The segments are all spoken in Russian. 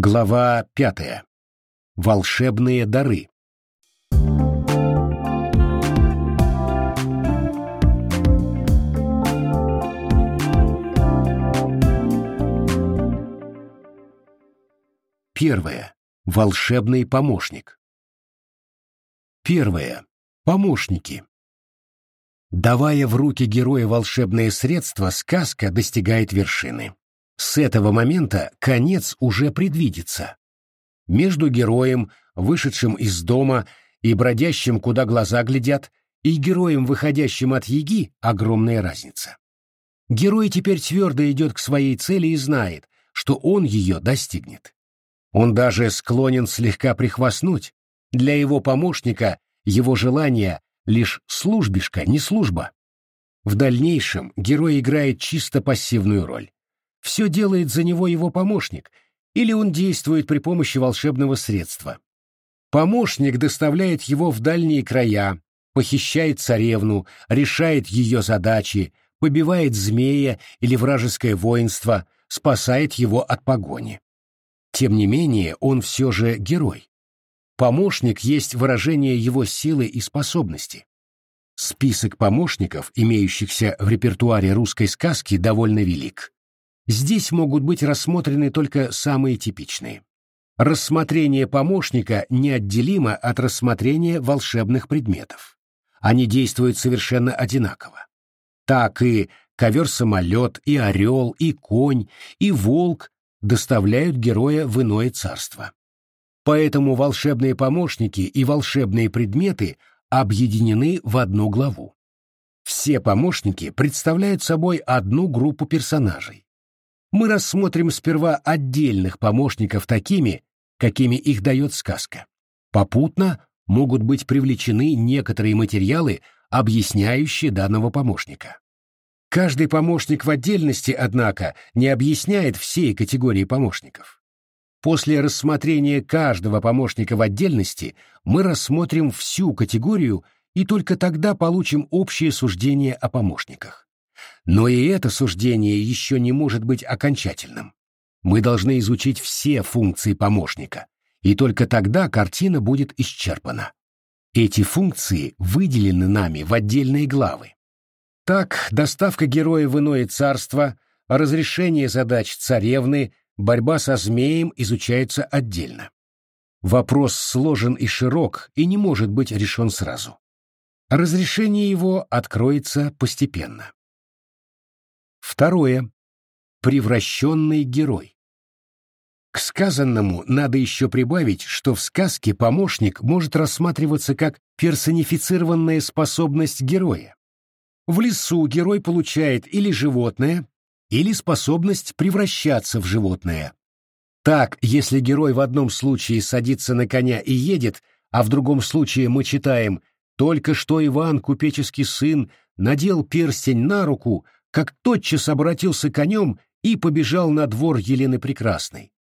Глава пятая. Волшебные дары. Первое. Волшебный помощник. Первое. Помощники. Давая в руки героя волшебные средства, сказка достигает вершины. С этого момента конец уже предвидится. Между героем, вышедшим из дома и бродящим, куда глаза глядят, и героем, выходящим от яги, огромная разница. Герой теперь твердо идет к своей цели и знает, что он ее достигнет. Он даже склонен слегка прихвастнуть. Для его помощника его желание лишь службишка, не служба. В дальнейшем герой играет чисто пассивную роль. Все делает за него его помощник, или он действует при помощи волшебного средства. Помощник доставляет его в дальние края, похищает царевну, решает ее задачи, побивает змея или вражеское воинство, спасает его от погони. Тем не менее, он все же герой. Помощник есть выражение его силы и способности. Список помощников, имеющихся в репертуаре русской сказки, довольно велик. Здесь могут быть рассмотрены только самые типичные. Рассмотрение помощника неотделимо от рассмотрения волшебных предметов. Они действуют совершенно одинаково. Так и ковер-самолет, и орел, и конь, и волк доставляют героя в иное царство. Поэтому волшебные помощники и волшебные предметы объединены в одну главу. Все помощники представляют собой одну группу персонажей мы рассмотрим сперва отдельных помощников такими, какими их дает сказка. Попутно могут быть привлечены некоторые материалы, объясняющие данного помощника. Каждый помощник в отдельности, однако, не объясняет всей категории помощников. После рассмотрения каждого помощника в отдельности мы рассмотрим всю категорию и только тогда получим общее суждение о помощниках. Но и это суждение еще не может быть окончательным. Мы должны изучить все функции помощника, и только тогда картина будет исчерпана. Эти функции выделены нами в отдельные главы. Так, доставка героя в иное царство, разрешение задач царевны, борьба со змеем изучаются отдельно. Вопрос сложен и широк и не может быть решен сразу. Разрешение его откроется постепенно. Второе. Превращенный герой. К сказанному надо еще прибавить, что в сказке помощник может рассматриваться как персонифицированная способность героя. В лесу герой получает или животное, или способность превращаться в животное. Так, если герой в одном случае садится на коня и едет, а в другом случае мы читаем «Только что Иван, купеческий сын, надел перстень на руку, как тотчас обратился конем и побежал на двор Елены Прекрасной,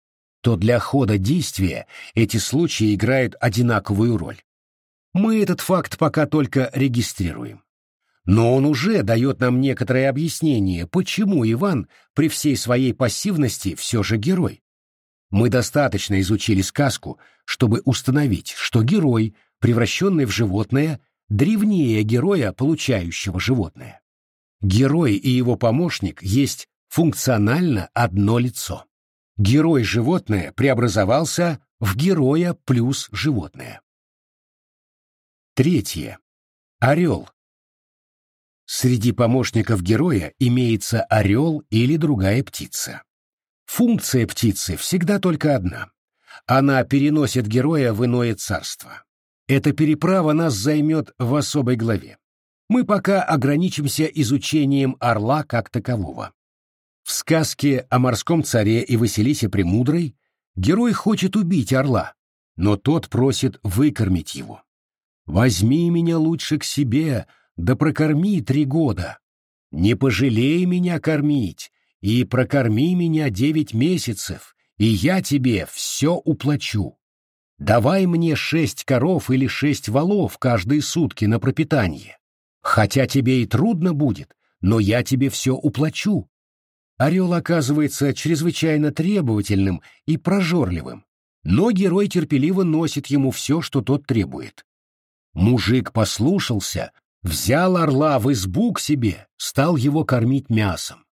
то для хода действия эти случаи играют одинаковую роль. Мы этот факт пока только регистрируем. Но он уже дает нам некоторое объяснение, почему Иван при всей своей пассивности все же герой. Мы достаточно изучили сказку, чтобы установить, что герой, превращенный в животное, древнее героя, получающего животное. Герой и его помощник есть функционально одно лицо. Герой-животное преобразовался в героя плюс животное. Третье. Орел. Среди помощников героя имеется орел или другая птица. Функция птицы всегда только одна. Она переносит героя в иное царство. Эта переправа нас займет в особой главе мы пока ограничимся изучением орла как такового. В сказке о морском царе и Василисе Премудрой герой хочет убить орла, но тот просит выкормить его. «Возьми меня лучше к себе, да прокорми три года. Не пожалей меня кормить, и прокорми меня девять месяцев, и я тебе все уплачу. Давай мне шесть коров или шесть валов каждые сутки на пропитание. Хотя тебе и трудно будет, но я тебе все уплачу. орел оказывается чрезвычайно требовательным и прожорливым, но герой терпеливо носит ему все, что тот требует. Мужик послушался, взял орла в избу к себе, стал его кормить мясом.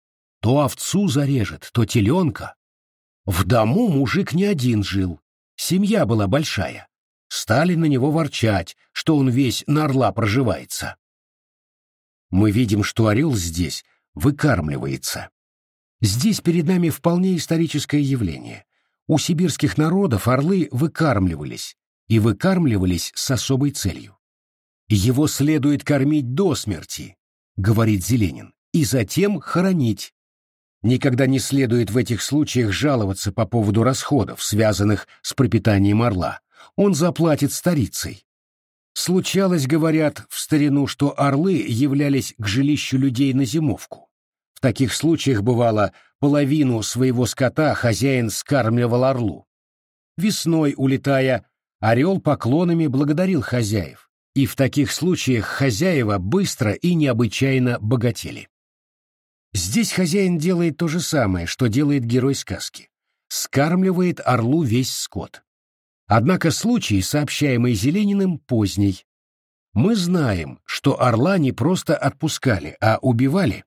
То овцу зарежет, то теленка. В дому мужик не один жил, семья была большая. Стали на него ворчать, что он весь на орла проживается. Мы видим, что орел здесь выкармливается. Здесь перед нами вполне историческое явление. У сибирских народов орлы выкармливались, и выкармливались с особой целью. Его следует кормить до смерти, говорит Зеленин, и затем хоронить. Никогда не следует в этих случаях жаловаться по поводу расходов, связанных с пропитанием орла. Он заплатит старицей. Случалось, говорят, в старину, что орлы являлись к жилищу людей на зимовку таких случаях бывало, половину своего скота хозяин скармливал орлу. Весной, улетая, орел поклонами благодарил хозяев, и в таких случаях хозяева быстро и необычайно богатели. Здесь хозяин делает то же самое, что делает герой сказки. Скармливает орлу весь скот. Однако случай, сообщаемый Зелениным, поздний. Мы знаем, что орла не просто отпускали, а убивали,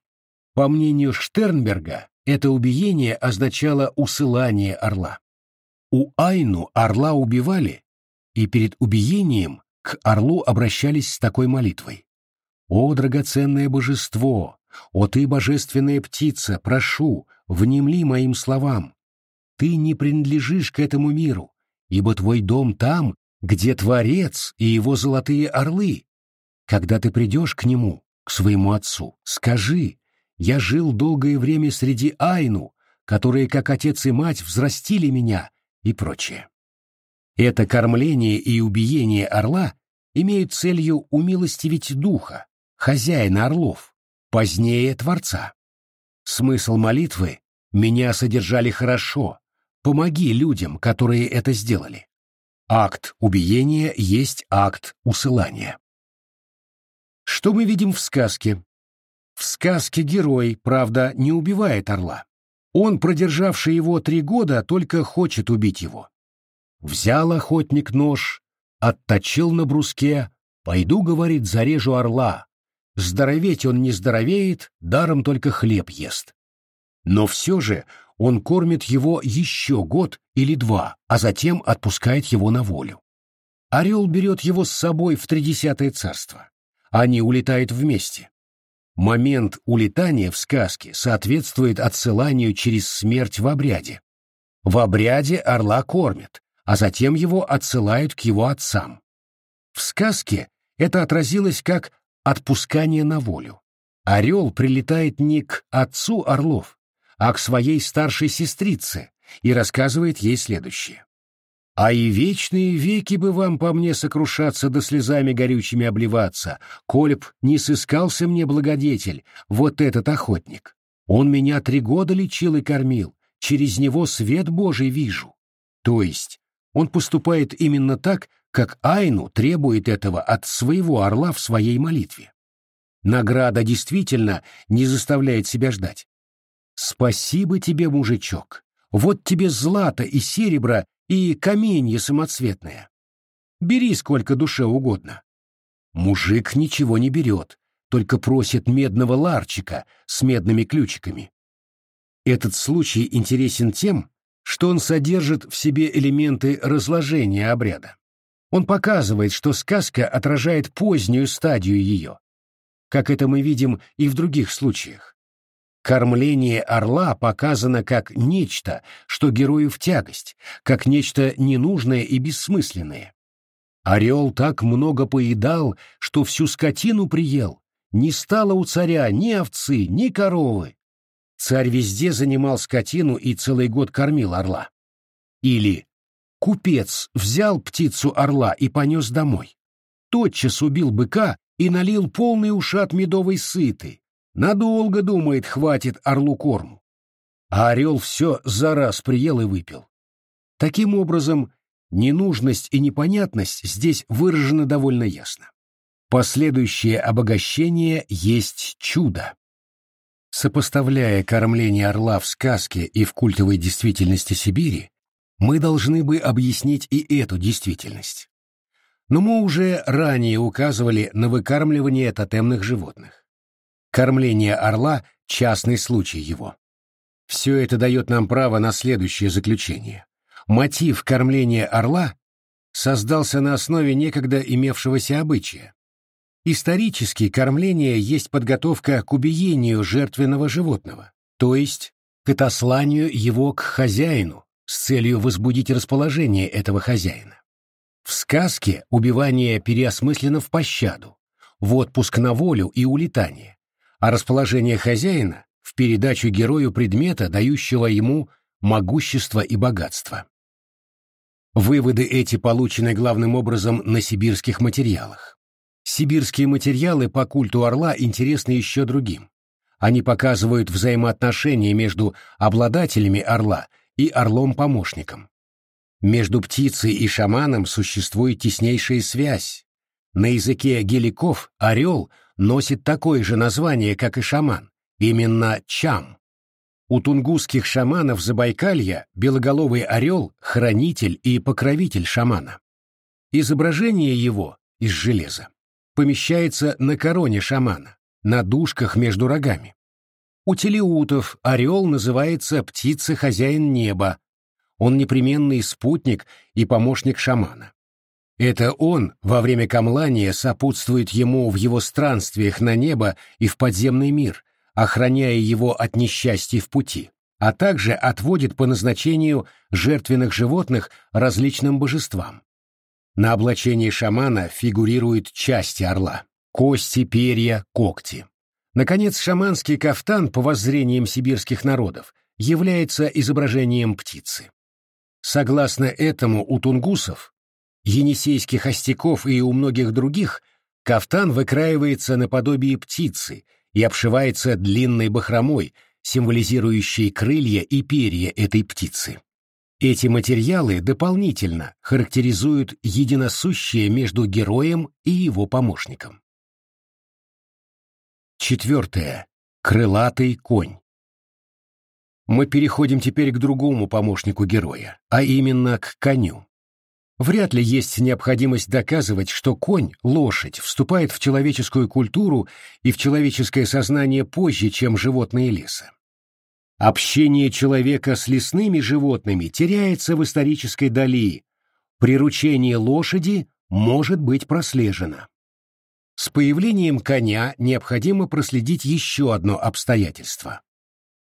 по мнению Штернберга, это убиение означало усылание орла. У Айну орла убивали, и перед убиением к орлу обращались с такой молитвой. «О, драгоценное божество! О, ты, божественная птица, прошу, внемли моим словам! Ты не принадлежишь к этому миру, ибо твой дом там, где Творец и его золотые орлы. Когда ты придешь к нему, к своему отцу, скажи, я жил долгое время среди Айну, которые, как отец и мать, взрастили меня и прочее. Это кормление и убиение орла имеют целью умилостивить духа, хозяина орлов, позднее Творца. Смысл молитвы «меня содержали хорошо», «помоги людям, которые это сделали». Акт убиения есть акт усылания. Что мы видим в сказке? В сказке герой, правда, не убивает орла. Он, продержавший его три года, только хочет убить его. Взял охотник нож, отточил на бруске, «Пойду, — говорит, — зарежу орла. Здороветь он не здоровеет, даром только хлеб ест». Но все же он кормит его еще год или два, а затем отпускает его на волю. Орел берет его с собой в тридесятое царство. Они улетают вместе. Момент улетания в сказке соответствует отсыланию через смерть в обряде. В обряде орла кормят, а затем его отсылают к его отцам. В сказке это отразилось как отпускание на волю. Орел прилетает не к отцу орлов, а к своей старшей сестрице и рассказывает ей следующее. А и вечные веки бы вам по мне сокрушаться да слезами горючими обливаться, коль б не сыскался мне благодетель, вот этот охотник. Он меня три года лечил и кормил, через него свет Божий вижу. То есть он поступает именно так, как Айну требует этого от своего орла в своей молитве. Награда действительно не заставляет себя ждать. Спасибо тебе, мужичок. Вот тебе злато и серебро и каменье самоцветное. Бери сколько душе угодно. Мужик ничего не берет, только просит медного ларчика с медными ключиками. Этот случай интересен тем, что он содержит в себе элементы разложения обряда. Он показывает, что сказка отражает позднюю стадию ее, как это мы видим и в других случаях. Кормление орла показано как нечто, что герою в тягость, как нечто ненужное и бессмысленное. Орел так много поедал, что всю скотину приел. Не стало у царя ни овцы, ни коровы. Царь везде занимал скотину и целый год кормил орла. Или купец взял птицу орла и понес домой. Тотчас убил быка и налил полный ушат медовой сыты, Надолго, думает, хватит орлу корму. А орел все за раз приел и выпил. Таким образом, ненужность и непонятность здесь выражены довольно ясно. Последующее обогащение есть чудо. Сопоставляя кормление орла в сказке и в культовой действительности Сибири, мы должны бы объяснить и эту действительность. Но мы уже ранее указывали на выкармливание тотемных животных. Кормление орла – частный случай его. Все это дает нам право на следующее заключение. Мотив кормления орла создался на основе некогда имевшегося обычая. Исторически кормление есть подготовка к убиению жертвенного животного, то есть к отосланию его к хозяину с целью возбудить расположение этого хозяина. В сказке убивание переосмыслено в пощаду, в отпуск на волю и улетание, а расположение хозяина в передачу герою предмета, дающего ему могущество и богатство. Выводы эти получены главным образом на сибирских материалах. Сибирские материалы по культу орла интересны еще другим. Они показывают взаимоотношения между обладателями орла и орлом-помощником. Между птицей и шаманом существует теснейшая связь. На языке геликов орел носит такое же название, как и шаман, Именно Чам. У тунгусских шаманов Забайкалья белоголовый орел — хранитель и покровитель шамана. Изображение его из железа помещается на короне шамана, на дужках между рогами. У телеутов орел называется птица-хозяин неба. Он непременный спутник и помощник шамана. Это он во время камлания сопутствует ему в его странствиях на небо и в подземный мир, охраняя его от несчастий в пути, а также отводит по назначению жертвенных животных различным божествам. На облачении шамана фигурируют части орла – кости, перья, когти. Наконец, шаманский кафтан, по воззрениям сибирских народов, является изображением птицы. Согласно этому, у тунгусов, енисейских остяков и у многих других, кафтан выкраивается наподобие птицы – и обшивается длинной бахромой, символизирующей крылья и перья этой птицы. Эти материалы дополнительно характеризуют единосущее между героем и его помощником. Четвертое. Крылатый конь. Мы переходим теперь к другому помощнику героя, а именно к коню. Вряд ли есть необходимость доказывать, что конь, лошадь, вступает в человеческую культуру и в человеческое сознание позже, чем животные леса. Общение человека с лесными животными теряется в исторической дали. Приручение лошади может быть прослежено. С появлением коня необходимо проследить еще одно обстоятельство.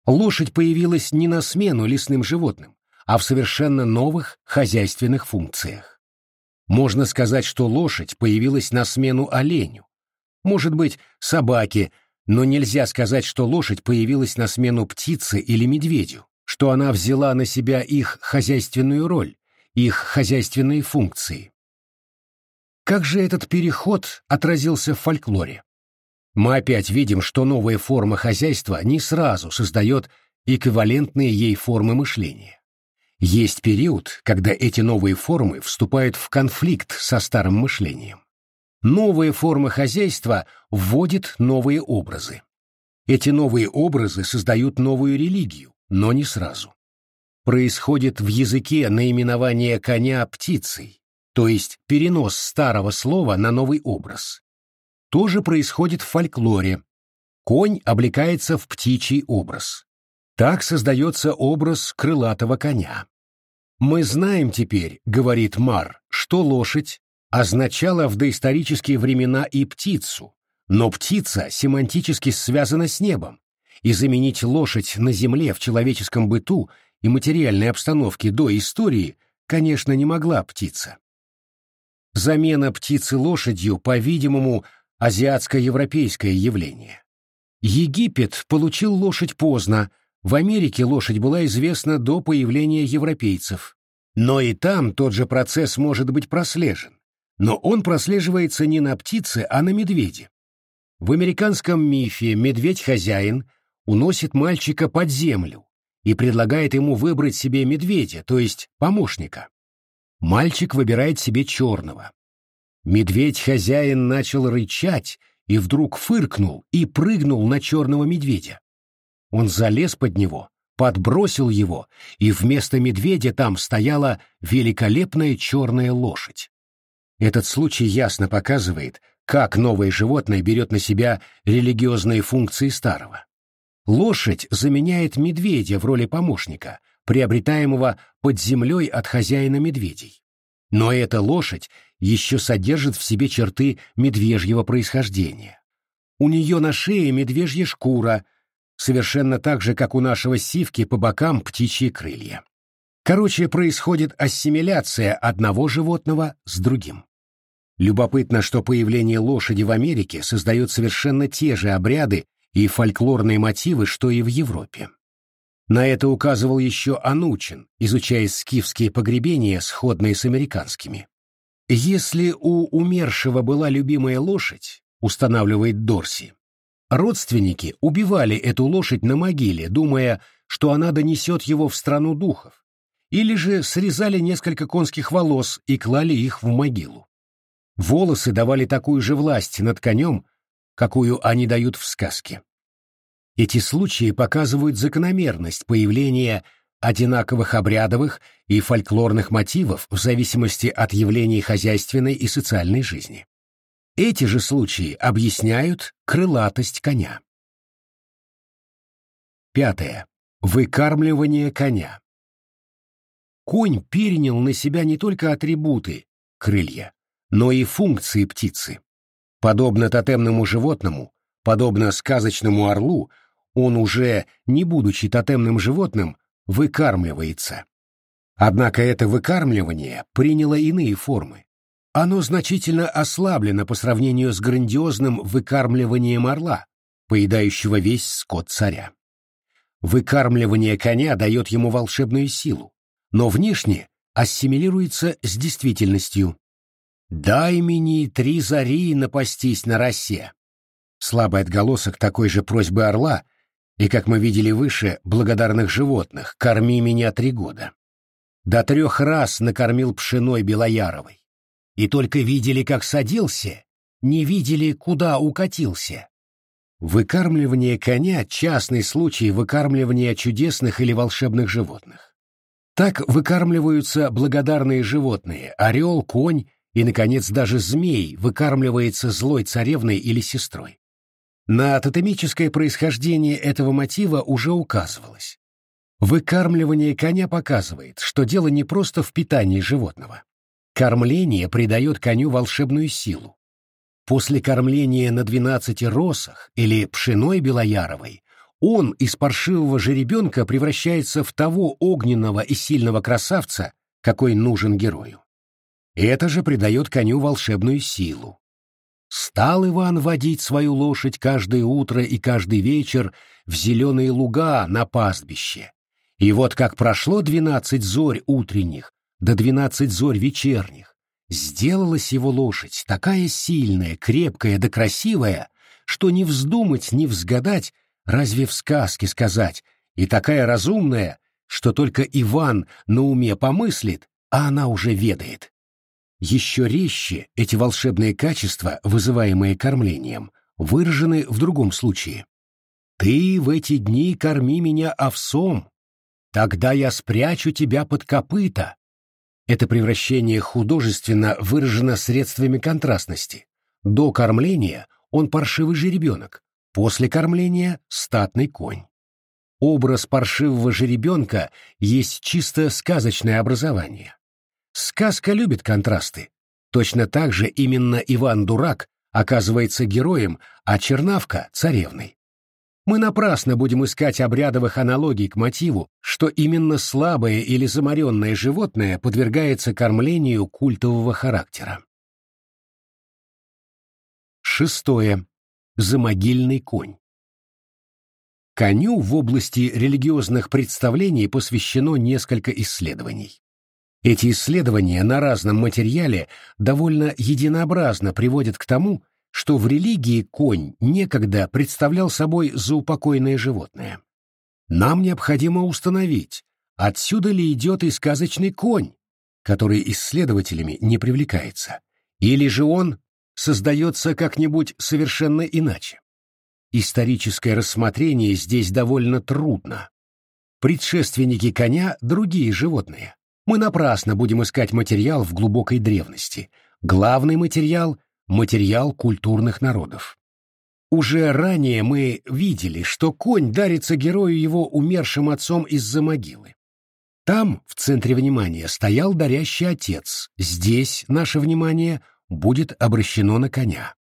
Лошадь появилась не на смену лесным животным, а в совершенно новых хозяйственных функциях. Можно сказать, что лошадь появилась на смену оленю. Может быть, собаке, но нельзя сказать, что лошадь появилась на смену птице или медведю, что она взяла на себя их хозяйственную роль, их хозяйственные функции. Как же этот переход отразился в фольклоре? Мы опять видим, что новая форма хозяйства не сразу создает эквивалентные ей формы мышления. Есть период, когда эти новые формы вступают в конфликт со старым мышлением. Новая форма хозяйства вводит новые образы. Эти новые образы создают новую религию, но не сразу. Происходит в языке наименование коня птицей, то есть перенос старого слова на новый образ. То же происходит в фольклоре. Конь облекается в птичий образ. Так создается образ крылатого коня. «Мы знаем теперь, — говорит Мар, — что лошадь означала в доисторические времена и птицу, но птица семантически связана с небом, и заменить лошадь на земле в человеческом быту и материальной обстановке до истории, конечно, не могла птица. Замена птицы лошадью, по-видимому, азиатско-европейское явление. Египет получил лошадь поздно, в Америке лошадь была известна до появления европейцев. Но и там тот же процесс может быть прослежен. Но он прослеживается не на птице, а на медведе. В американском мифе медведь-хозяин уносит мальчика под землю и предлагает ему выбрать себе медведя, то есть помощника. Мальчик выбирает себе черного. Медведь-хозяин начал рычать и вдруг фыркнул и прыгнул на черного медведя. Он залез под него, подбросил его, и вместо медведя там стояла великолепная черная лошадь. Этот случай ясно показывает, как новое животное берет на себя религиозные функции старого. Лошадь заменяет медведя в роли помощника, приобретаемого под землей от хозяина медведей. Но эта лошадь еще содержит в себе черты медвежьего происхождения. У нее на шее медвежья шкура, совершенно так же, как у нашего сивки по бокам птичьи крылья. Короче, происходит ассимиляция одного животного с другим. Любопытно, что появление лошади в Америке создает совершенно те же обряды и фольклорные мотивы, что и в Европе. На это указывал еще Анучин, изучая скифские погребения, сходные с американскими. Если у умершего была любимая лошадь, устанавливает Дорси, родственники убивали эту лошадь на могиле, думая, что она донесет его в страну духов, или же срезали несколько конских волос и клали их в могилу. Волосы давали такую же власть над конем, какую они дают в сказке. Эти случаи показывают закономерность появления одинаковых обрядовых и фольклорных мотивов в зависимости от явлений хозяйственной и социальной жизни. Эти же случаи объясняют крылатость коня. Пятое. Выкармливание коня. Конь перенял на себя не только атрибуты, крылья, но и функции птицы. Подобно тотемному животному, подобно сказочному орлу, он уже, не будучи тотемным животным, выкармливается. Однако это выкармливание приняло иные формы. Оно значительно ослаблено по сравнению с грандиозным выкармливанием орла, поедающего весь скот царя. Выкармливание коня дает ему волшебную силу, но внешне ассимилируется с действительностью. «Дай мне три зари напастись на росе». Слабый отголосок такой же просьбы орла и, как мы видели выше, благодарных животных «корми меня три года». До трех раз накормил пшеной Белояровой. И только видели, как садился, не видели, куда укатился. Выкармливание коня — частный случай выкармливания чудесных или волшебных животных. Так выкармливаются благодарные животные — орел, конь и, наконец, даже змей выкармливается злой царевной или сестрой. На тотемическое происхождение этого мотива уже указывалось. Выкармливание коня показывает, что дело не просто в питании животного. Кормление придает коню волшебную силу. После кормления на двенадцати росах или пшеной белояровой он из паршивого жеребенка превращается в того огненного и сильного красавца, какой нужен герою. Это же придает коню волшебную силу. Стал Иван водить свою лошадь каждое утро и каждый вечер в зеленые луга на пастбище. И вот как прошло двенадцать зорь утренних до двенадцать зорь вечерних, сделалась его лошадь такая сильная, крепкая да красивая, что не вздумать, не взгадать, разве в сказке сказать, и такая разумная, что только Иван на уме помыслит, а она уже ведает. Еще резче эти волшебные качества, вызываемые кормлением, выражены в другом случае. «Ты в эти дни корми меня овсом, тогда я спрячу тебя под копыта». Это превращение художественно выражено средствами контрастности. До кормления он паршивый жеребенок, после кормления — статный конь. Образ паршивого жеребенка есть чисто сказочное образование. Сказка любит контрасты. Точно так же именно Иван Дурак оказывается героем, а Чернавка — царевной. Мы напрасно будем искать обрядовых аналогий к мотиву, что именно слабое или заморенное животное подвергается кормлению культового характера. Шестое. Замогильный конь. Коню в области религиозных представлений посвящено несколько исследований. Эти исследования на разном материале довольно единообразно приводят к тому, что в религии конь некогда представлял собой заупокойное животное. Нам необходимо установить, отсюда ли идет и сказочный конь, который исследователями не привлекается, или же он создается как-нибудь совершенно иначе. историческое рассмотрение здесь довольно трудно. Предшественники коня — другие животные. Мы напрасно будем искать материал в глубокой древности. Главный материал — материал культурных народов. Уже ранее мы видели, что конь дарится герою его умершим отцом из-за могилы. Там, в центре внимания, стоял дарящий отец. Здесь наше внимание будет обращено на коня.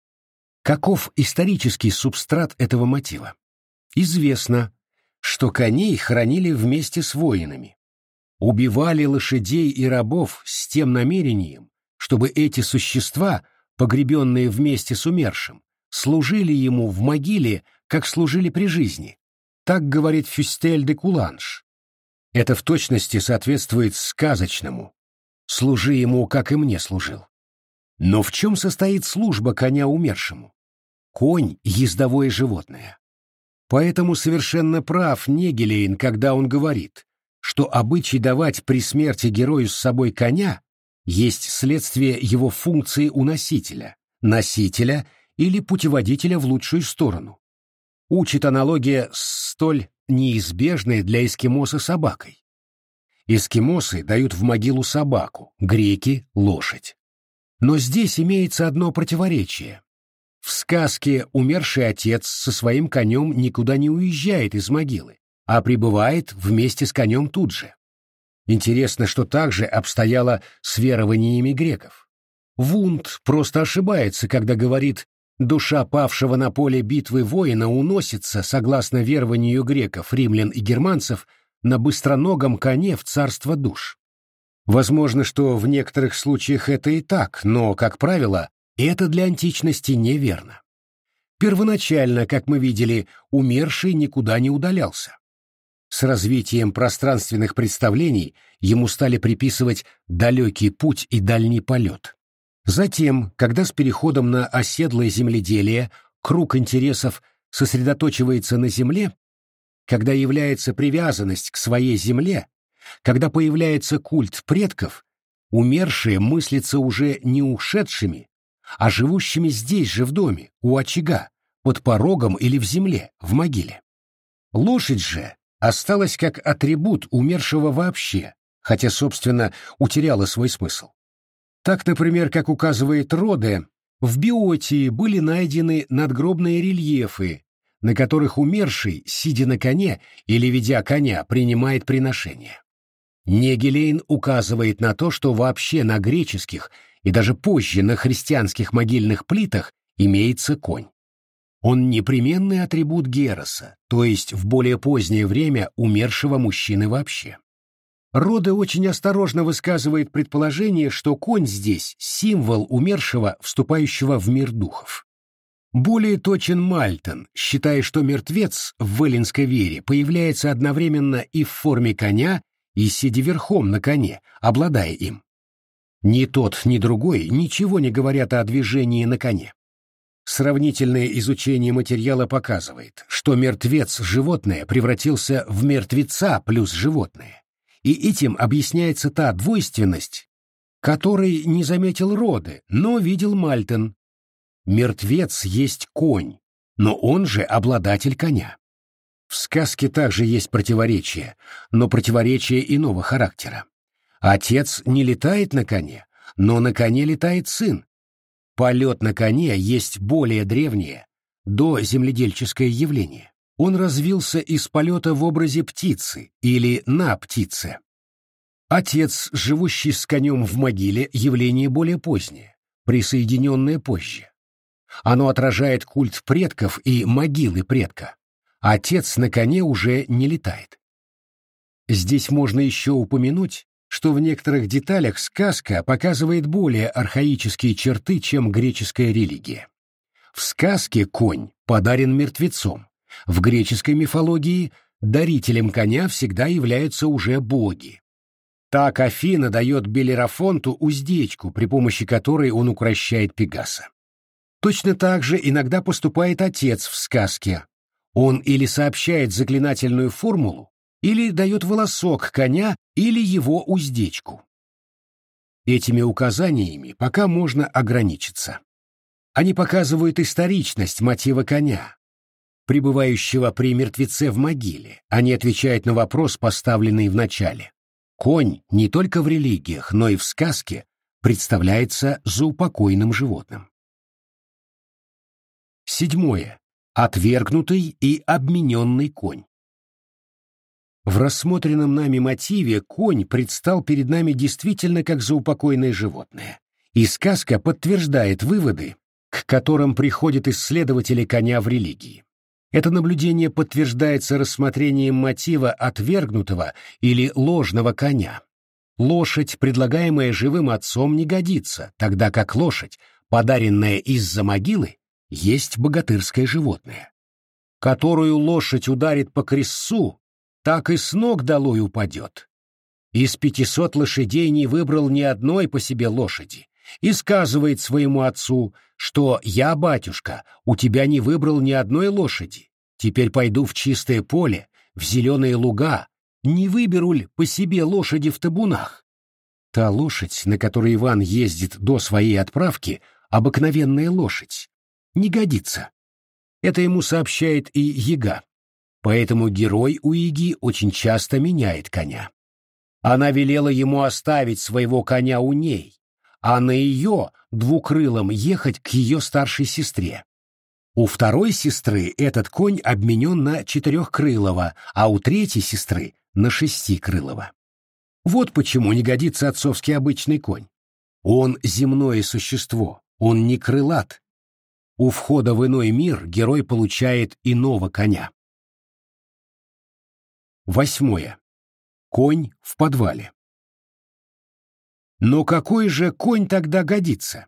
Каков исторический субстрат этого мотива? Известно, что коней хранили вместе с воинами. Убивали лошадей и рабов с тем намерением, чтобы эти существа, погребенные вместе с умершим, служили ему в могиле, как служили при жизни. Так говорит Фюстель де Куланж. Это в точности соответствует сказочному. «Служи ему, как и мне служил». Но в чем состоит служба коня умершему? Конь — ездовое животное. Поэтому совершенно прав Негелейн, когда он говорит, что обычай давать при смерти герою с собой коня есть следствие его функции у носителя, носителя или путеводителя в лучшую сторону. Учит аналогия столь неизбежной для эскимоса собакой. Эскимосы дают в могилу собаку, греки — лошадь. Но здесь имеется одно противоречие. В сказке умерший отец со своим конем никуда не уезжает из могилы, а пребывает вместе с конем тут же. Интересно, что так же обстояло с верованиями греков. Вунд просто ошибается, когда говорит «душа павшего на поле битвы воина уносится, согласно верованию греков, римлян и германцев, на быстроногом коне в царство душ». Возможно, что в некоторых случаях это и так, но, как правило, это для античности неверно. Первоначально, как мы видели, умерший никуда не удалялся. С развитием пространственных представлений ему стали приписывать далекий путь и дальний полет. Затем, когда с переходом на оседлое земледелие круг интересов сосредоточивается на земле, когда является привязанность к своей земле, когда появляется культ предков, умершие мыслятся уже не ушедшими, а живущими здесь же в доме, у очага, под порогом или в земле, в могиле. Лошадь же осталась как атрибут умершего вообще, хотя, собственно, утеряла свой смысл. Так, например, как указывает Роде, в Биотии были найдены надгробные рельефы, на которых умерший, сидя на коне или ведя коня, принимает приношение. Негелейн указывает на то, что вообще на греческих и даже позже на христианских могильных плитах имеется конь. Он непременный атрибут Героса, то есть в более позднее время умершего мужчины вообще. Роде очень осторожно высказывает предположение, что конь здесь — символ умершего, вступающего в мир духов. Более точен Мальтон, считая, что мертвец в эллинской вере появляется одновременно и в форме коня, и сидя верхом на коне, обладая им. Ни тот, ни другой ничего не говорят о движении на коне. Сравнительное изучение материала показывает, что мертвец-животное превратился в мертвеца плюс животное. И этим объясняется та двойственность, которой не заметил Роды, но видел Мальтон. Мертвец есть конь, но он же обладатель коня. В сказке также есть противоречие, но противоречие иного характера. Отец не летает на коне, но на коне летает сын. Полет на коне есть более древнее, до земледельческое явление. Он развился из полета в образе птицы или на птице. Отец, живущий с конем в могиле, явление более позднее, присоединенное позже. Оно отражает культ предков и могилы предка. Отец на коне уже не летает. Здесь можно еще упомянуть, что в некоторых деталях сказка показывает более архаические черты, чем греческая религия. В сказке конь подарен мертвецом. В греческой мифологии дарителем коня всегда являются уже боги. Так Афина дает Белерафонту уздечку, при помощи которой он укращает Пегаса. Точно так же иногда поступает отец в сказке, он или сообщает заклинательную формулу, или дает волосок коня, или его уздечку. Этими указаниями пока можно ограничиться. Они показывают историчность мотива коня. пребывающего при мертвеце в могиле, не отвечает на вопрос, поставленный в начале. Конь не только в религиях, но и в сказке представляется заупокойным животным. Седьмое. Отвергнутый и обмененный конь. В рассмотренном нами мотиве конь предстал перед нами действительно как заупокойное животное, и сказка подтверждает выводы, к которым приходят исследователи коня в религии. Это наблюдение подтверждается рассмотрением мотива отвергнутого или ложного коня. Лошадь, предлагаемая живым отцом, не годится, тогда как лошадь, подаренная из-за могилы, есть богатырское животное. Которую лошадь ударит по крестцу, так и с ног долой упадет. Из пятисот лошадей не выбрал ни одной по себе лошади, и сказывает своему отцу, что «я, батюшка, у тебя не выбрал ни одной лошади, теперь пойду в чистое поле, в зеленые луга, не выберу ль по себе лошади в табунах?» Та лошадь, на которой Иван ездит до своей отправки, обыкновенная лошадь, не годится. Это ему сообщает и Яга. Поэтому герой у Яги очень часто меняет коня. Она велела ему оставить своего коня у ней, а на ее двукрылом ехать к ее старшей сестре. У второй сестры этот конь обменен на четырехкрылого, а у третьей сестры — на шестикрылого. Вот почему не годится отцовский обычный конь. Он земное существо, он не крылат. У входа в иной мир герой получает иного коня. Восьмое. Конь в подвале. Но какой же конь тогда годится?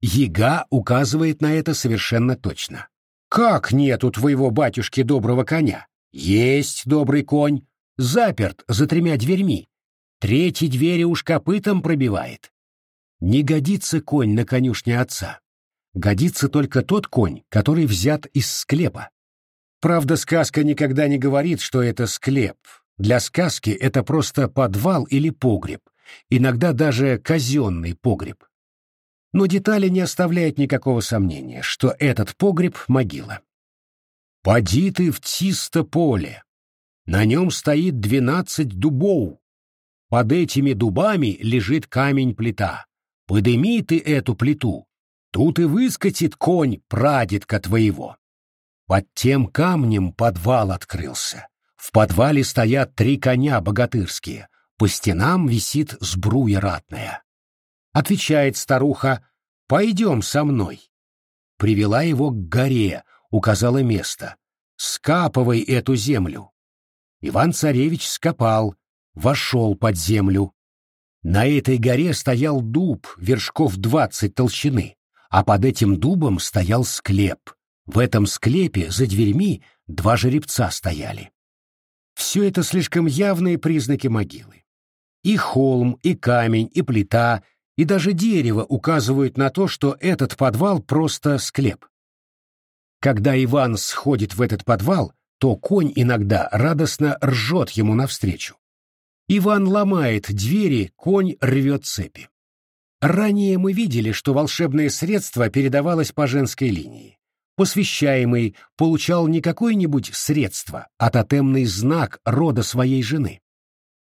Яга указывает на это совершенно точно. Как нет у твоего батюшки доброго коня? Есть добрый конь, заперт за тремя дверьми. Третьи двери уж копытом пробивает. Не годится конь на конюшне отца. Годится только тот конь, который взят из склепа. Правда, сказка никогда не говорит, что это склеп. Для сказки это просто подвал или погреб, иногда даже казенный погреб. Но детали не оставляют никакого сомнения, что этот погреб — могила. «Поди ты в чисто поле. На нем стоит двенадцать дубов. Под этими дубами лежит камень-плита. Подыми ты эту плиту. Тут и выскочит конь прадедка твоего». Под тем камнем подвал открылся. В подвале стоят три коня богатырские, по стенам висит сбруя ратная. Отвечает старуха, «Пойдем со мной». Привела его к горе, указала место. «Скапывай эту землю». Иван-царевич скопал, вошел под землю. На этой горе стоял дуб вершков двадцать толщины, а под этим дубом стоял склеп. В этом склепе за дверьми два жеребца стояли. Все это слишком явные признаки могилы. И холм, и камень, и плита, и даже дерево указывают на то, что этот подвал просто склеп. Когда Иван сходит в этот подвал, то конь иногда радостно ржет ему навстречу. Иван ломает двери, конь рвет цепи. Ранее мы видели, что волшебное средство передавалось по женской линии. Посвящаемый получал не какое-нибудь средство, а тотемный знак рода своей жены.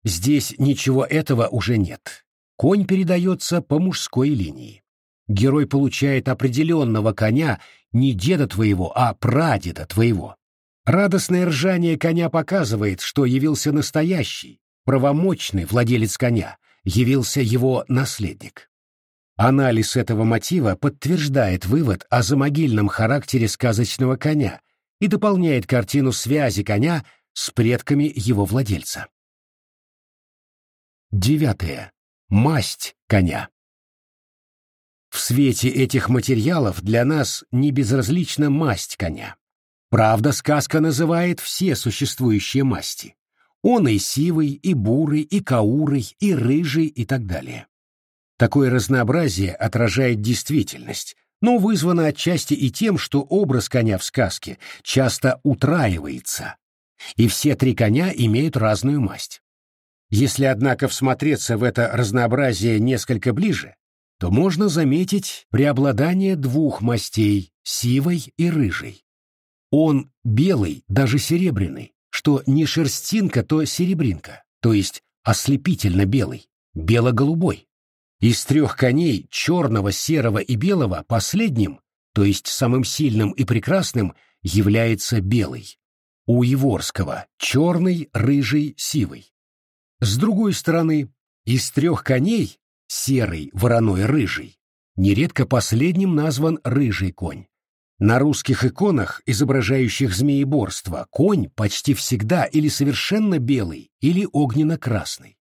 Здесь ничего этого уже нет. Конь передается по мужской линии. Герой получает определенного коня не деда твоего, а прадеда твоего. Радостное ржание коня показывает, что явился настоящий, правомочный владелец коня, явился его наследник. Анализ этого мотива подтверждает вывод о замогильном характере сказочного коня и дополняет картину связи коня с предками его владельца. Девятое. Масть коня. В свете этих материалов для нас не безразлична масть коня. Правда, сказка называет все существующие масти. Он и сивый, и бурый, и каурый, и рыжий, и так далее. Такое разнообразие отражает действительность, но вызвано отчасти и тем, что образ коня в сказке часто утраивается, и все три коня имеют разную масть. Если, однако, всмотреться в это разнообразие несколько ближе, то можно заметить преобладание двух мастей — сивой и рыжей. Он белый, даже серебряный, что не шерстинка, то серебринка, то есть ослепительно белый, бело-голубой. Из трех коней, черного, серого и белого, последним, то есть самым сильным и прекрасным, является белый. У Иворского — черный, рыжий, сивый. С другой стороны, из трех коней — серый, вороной, рыжий, нередко последним назван рыжий конь. На русских иконах, изображающих змееборство, конь почти всегда или совершенно белый, или огненно-красный.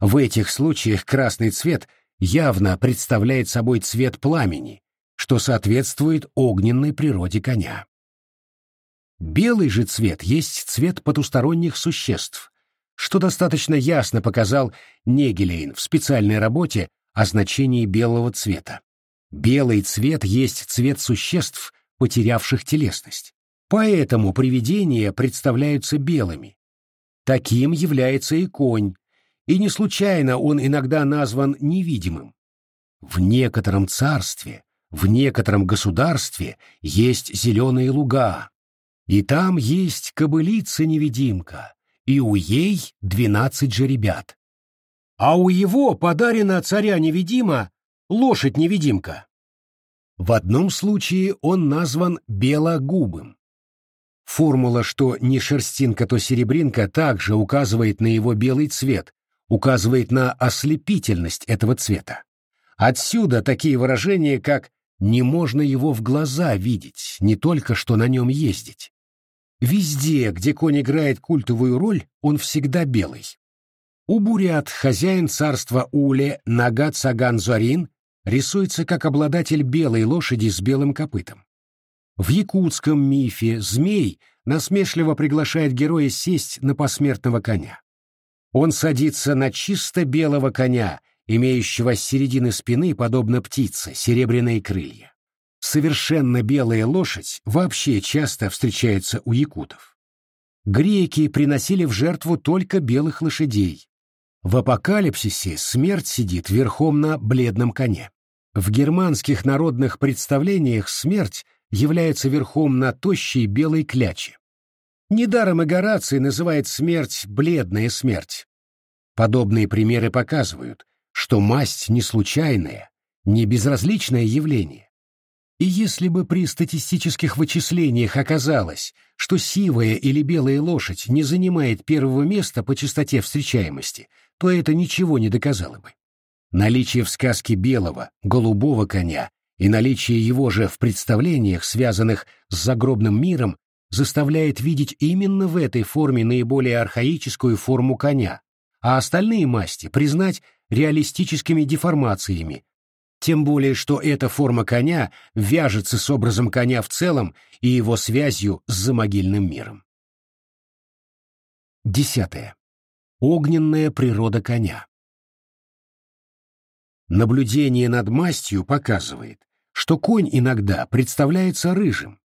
В этих случаях красный цвет явно представляет собой цвет пламени, что соответствует огненной природе коня. Белый же цвет есть цвет потусторонних существ, что достаточно ясно показал Негелейн в специальной работе о значении белого цвета. Белый цвет есть цвет существ, потерявших телесность. Поэтому привидения представляются белыми. Таким является и конь, и не случайно он иногда назван невидимым. В некотором царстве, в некотором государстве есть зеленые луга, и там есть кобылица-невидимка, и у ей двенадцать жеребят. А у его подарена царя-невидима лошадь-невидимка. В одном случае он назван белогубым. Формула, что не шерстинка, то серебринка, также указывает на его белый цвет, указывает на ослепительность этого цвета. Отсюда такие выражения, как «не можно его в глаза видеть, не только что на нем ездить». Везде, где конь играет культовую роль, он всегда белый. У бурят хозяин царства Уле Нагат Саган Зорин рисуется как обладатель белой лошади с белым копытом. В якутском мифе змей насмешливо приглашает героя сесть на посмертного коня. Он садится на чисто белого коня, имеющего с середины спины, подобно птице, серебряные крылья. Совершенно белая лошадь вообще часто встречается у якутов. Греки приносили в жертву только белых лошадей, в апокалипсисе смерть сидит верхом на бледном коне. В германских народных представлениях смерть является верхом на тощей белой кляче. Недаром и Гораций называет смерть «бледная смерть». Подобные примеры показывают, что масть не случайное, не безразличное явление. И если бы при статистических вычислениях оказалось, что сивая или белая лошадь не занимает первого места по частоте встречаемости, то это ничего не доказало бы. Наличие в сказке белого, голубого коня и наличие его же в представлениях, связанных с загробным миром, заставляет видеть именно в этой форме наиболее архаическую форму коня, а остальные масти признать реалистическими деформациями, тем более что эта форма коня вяжется с образом коня в целом и его связью с замогильным миром. Десятое. Огненная природа коня. Наблюдение над мастью показывает, что конь иногда представляется рыжим,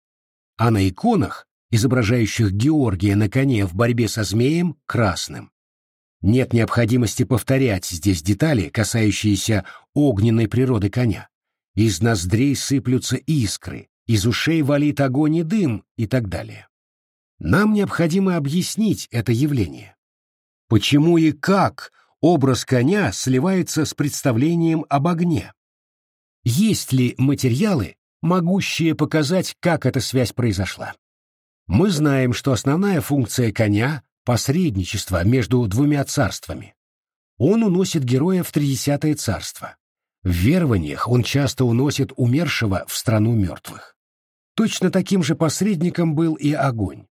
а на иконах, изображающих Георгия на коне в борьбе со змеем, красным. Нет необходимости повторять здесь детали, касающиеся огненной природы коня. Из ноздрей сыплются искры, из ушей валит огонь и дым и так далее. Нам необходимо объяснить это явление. Почему и как образ коня сливается с представлением об огне? Есть ли материалы, могущие показать, как эта связь произошла? Мы знаем, что основная функция коня — посредничество между двумя царствами. Он уносит героя в тридесятое царство. В верованиях он часто уносит умершего в страну мертвых. Точно таким же посредником был и огонь.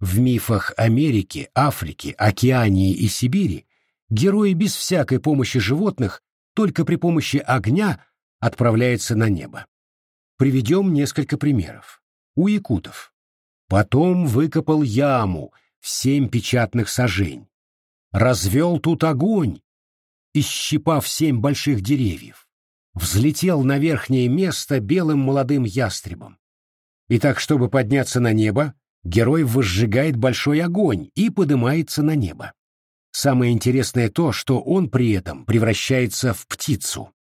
В мифах Америки, Африки, Океании и Сибири герои без всякой помощи животных, только при помощи огня, отправляются на небо. Приведем несколько примеров. У якутов. Потом выкопал яму в семь печатных сажень. Развел тут огонь, исщипав семь больших деревьев. Взлетел на верхнее место белым молодым ястребом. И так, чтобы подняться на небо, герой возжигает большой огонь и поднимается на небо. Самое интересное то, что он при этом превращается в птицу.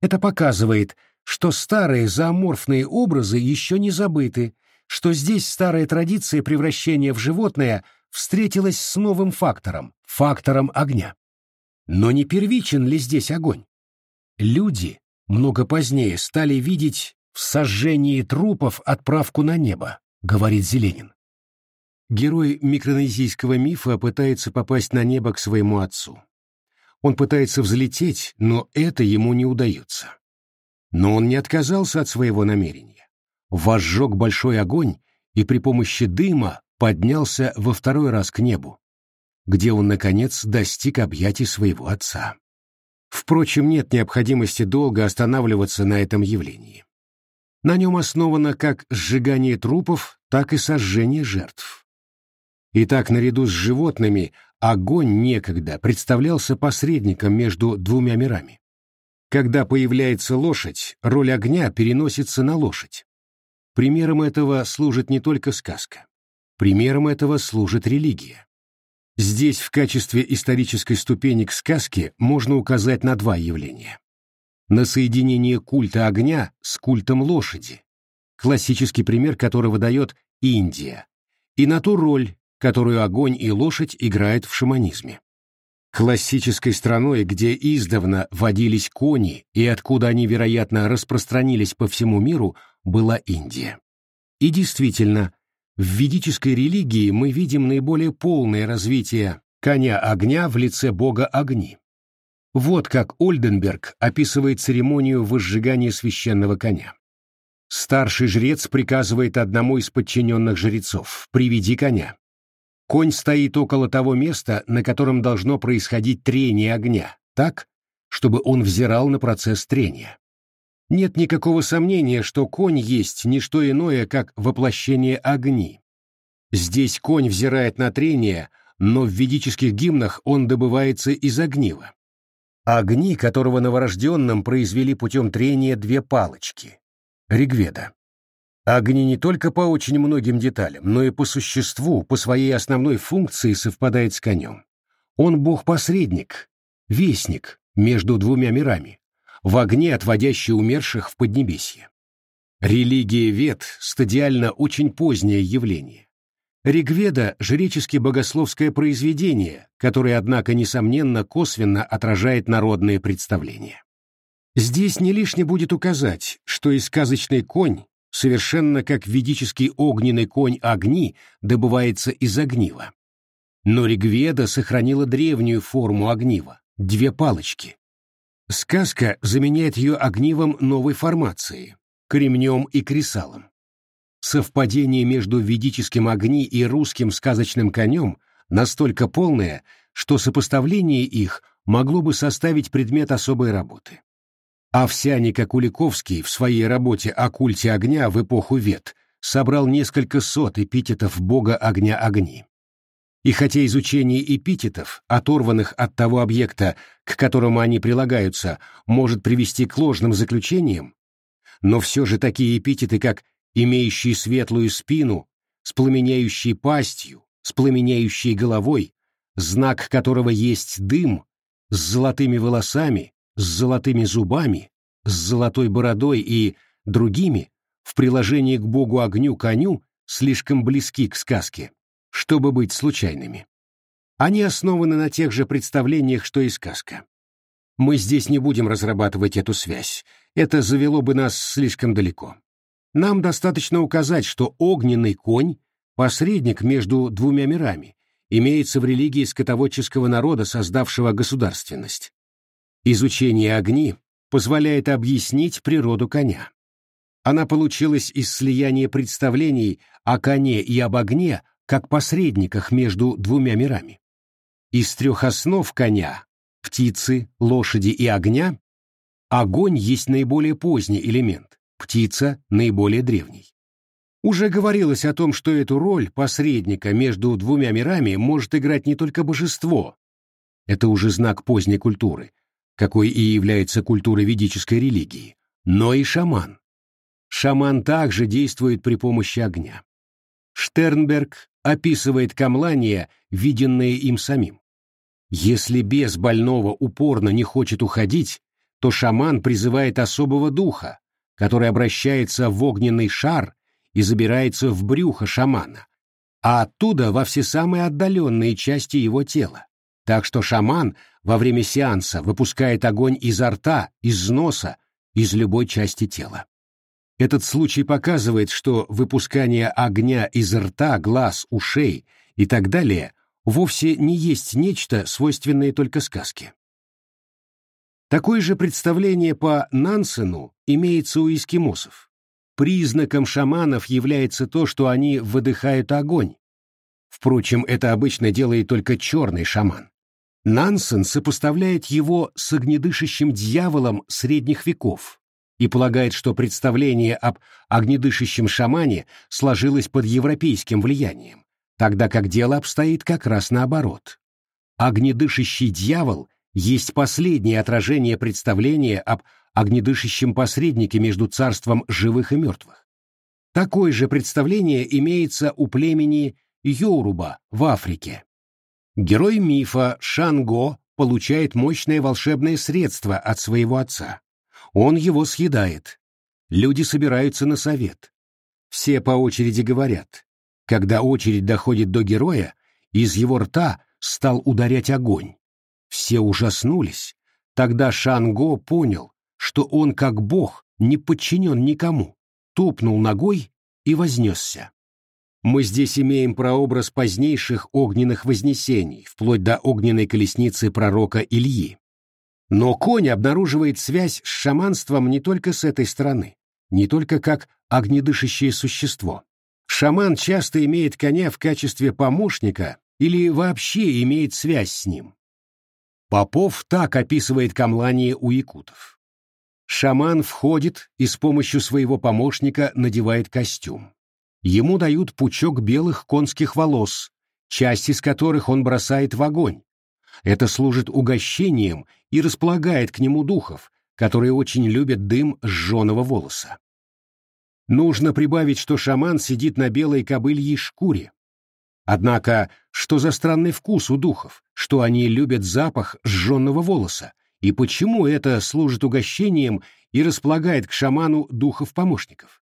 Это показывает, что старые зооморфные образы еще не забыты, что здесь старая традиция превращения в животное встретилась с новым фактором — фактором огня. Но не первичен ли здесь огонь? Люди много позднее стали видеть в сожжении трупов отправку на небо, говорит Зеленин. Герой микронезийского мифа пытается попасть на небо к своему отцу. Он пытается взлететь, но это ему не удается. Но он не отказался от своего намерения. Возжег большой огонь и при помощи дыма поднялся во второй раз к небу, где он, наконец, достиг объятий своего отца. Впрочем, нет необходимости долго останавливаться на этом явлении. На нем основано как сжигание трупов, так и сожжение жертв. Итак, наряду с животными огонь некогда представлялся посредником между двумя мирами. Когда появляется лошадь, роль огня переносится на лошадь. Примером этого служит не только сказка. Примером этого служит религия. Здесь в качестве исторической ступени к сказке можно указать на два явления. На соединение культа огня с культом лошади, классический пример которого дает Индия, и на ту роль, которую огонь и лошадь играют в шаманизме. Классической страной, где издавна водились кони и откуда они, вероятно, распространились по всему миру, была Индия. И действительно, в ведической религии мы видим наиболее полное развитие коня огня в лице бога огни. Вот как Ольденберг описывает церемонию возжигания священного коня. Старший жрец приказывает одному из подчиненных жрецов «приведи коня». Конь стоит около того места, на котором должно происходить трение огня, так, чтобы он взирал на процесс трения. Нет никакого сомнения, что конь есть не что иное, как воплощение огни. Здесь конь взирает на трение, но в ведических гимнах он добывается из огнива. Огни, которого новорожденным произвели путем трения две палочки. Ригведа. Огни не только по очень многим деталям, но и по существу, по своей основной функции совпадает с конем. Он бог-посредник, вестник между двумя мирами, в огне, отводящий умерших в Поднебесье. Религия Вед – стадиально очень позднее явление. Ригведа – жречески-богословское произведение, которое, однако, несомненно, косвенно отражает народные представления. Здесь не лишне будет указать, что и сказочный конь, совершенно как ведический огненный конь огни, добывается из огнива. Но Ригведа сохранила древнюю форму огнива – две палочки, Сказка заменяет ее огнивом новой формации, кремнем и кресалом. Совпадение между ведическим огни и русским сказочным конем настолько полное, что сопоставление их могло бы составить предмет особой работы. Овсяник Акуликовский в своей работе о культе огня в эпоху Вет собрал несколько сот эпитетов бога огня огни. И хотя изучение эпитетов, оторванных от того объекта, к которому они прилагаются, может привести к ложным заключениям, но все же такие эпитеты, как «имеющий светлую спину», «с пламеняющей пастью», «с пламеняющей головой», знак которого есть дым, с золотыми волосами, с золотыми зубами, с золотой бородой и другими, в приложении к богу огню коню, слишком близки к сказке чтобы быть случайными. Они основаны на тех же представлениях, что и сказка. Мы здесь не будем разрабатывать эту связь, это завело бы нас слишком далеко. Нам достаточно указать, что огненный конь — посредник между двумя мирами, имеется в религии скотоводческого народа, создавшего государственность. Изучение огни позволяет объяснить природу коня. Она получилась из слияния представлений о коне и об огне как посредниках между двумя мирами. Из трех основ коня — птицы, лошади и огня — огонь есть наиболее поздний элемент, птица — наиболее древний. Уже говорилось о том, что эту роль посредника между двумя мирами может играть не только божество, это уже знак поздней культуры, какой и является культурой ведической религии, но и шаман. Шаман также действует при помощи огня. Штернберг описывает камлание, виденное им самим. Если бес больного упорно не хочет уходить, то шаман призывает особого духа, который обращается в огненный шар и забирается в брюхо шамана, а оттуда во все самые отдаленные части его тела. Так что шаман во время сеанса выпускает огонь изо рта, из носа, из любой части тела. Этот случай показывает, что выпускание огня из рта, глаз, ушей и так далее вовсе не есть нечто, свойственное только сказке. Такое же представление по Нансену имеется у эскимосов. Признаком шаманов является то, что они выдыхают огонь. Впрочем, это обычно делает только черный шаман. Нансен сопоставляет его с огнедышащим дьяволом средних веков и полагает, что представление об огнедышащем шамане сложилось под европейским влиянием, тогда как дело обстоит как раз наоборот. Огнедышащий дьявол есть последнее отражение представления об огнедышащем посреднике между царством живых и мертвых. Такое же представление имеется у племени Йоруба в Африке. Герой мифа Шанго получает мощное волшебное средство от своего отца. Он его съедает. Люди собираются на совет. Все по очереди говорят. Когда очередь доходит до героя, из его рта стал ударять огонь. Все ужаснулись. Тогда Шанго понял, что он, как бог, не подчинен никому, топнул ногой и вознесся. Мы здесь имеем прообраз позднейших огненных вознесений, вплоть до огненной колесницы пророка Ильи. Но конь обнаруживает связь с шаманством не только с этой стороны, не только как огнедышащее существо. Шаман часто имеет коня в качестве помощника или вообще имеет связь с ним. Попов так описывает камлание у якутов. Шаман входит и с помощью своего помощника надевает костюм. Ему дают пучок белых конских волос, часть из которых он бросает в огонь. Это служит угощением и располагает к нему духов, которые очень любят дым сжженного волоса. Нужно прибавить, что шаман сидит на белой кобыльей шкуре, Однако, что за странный вкус у духов, что они любят запах сжженного волоса, и почему это служит угощением и располагает к шаману духов-помощников?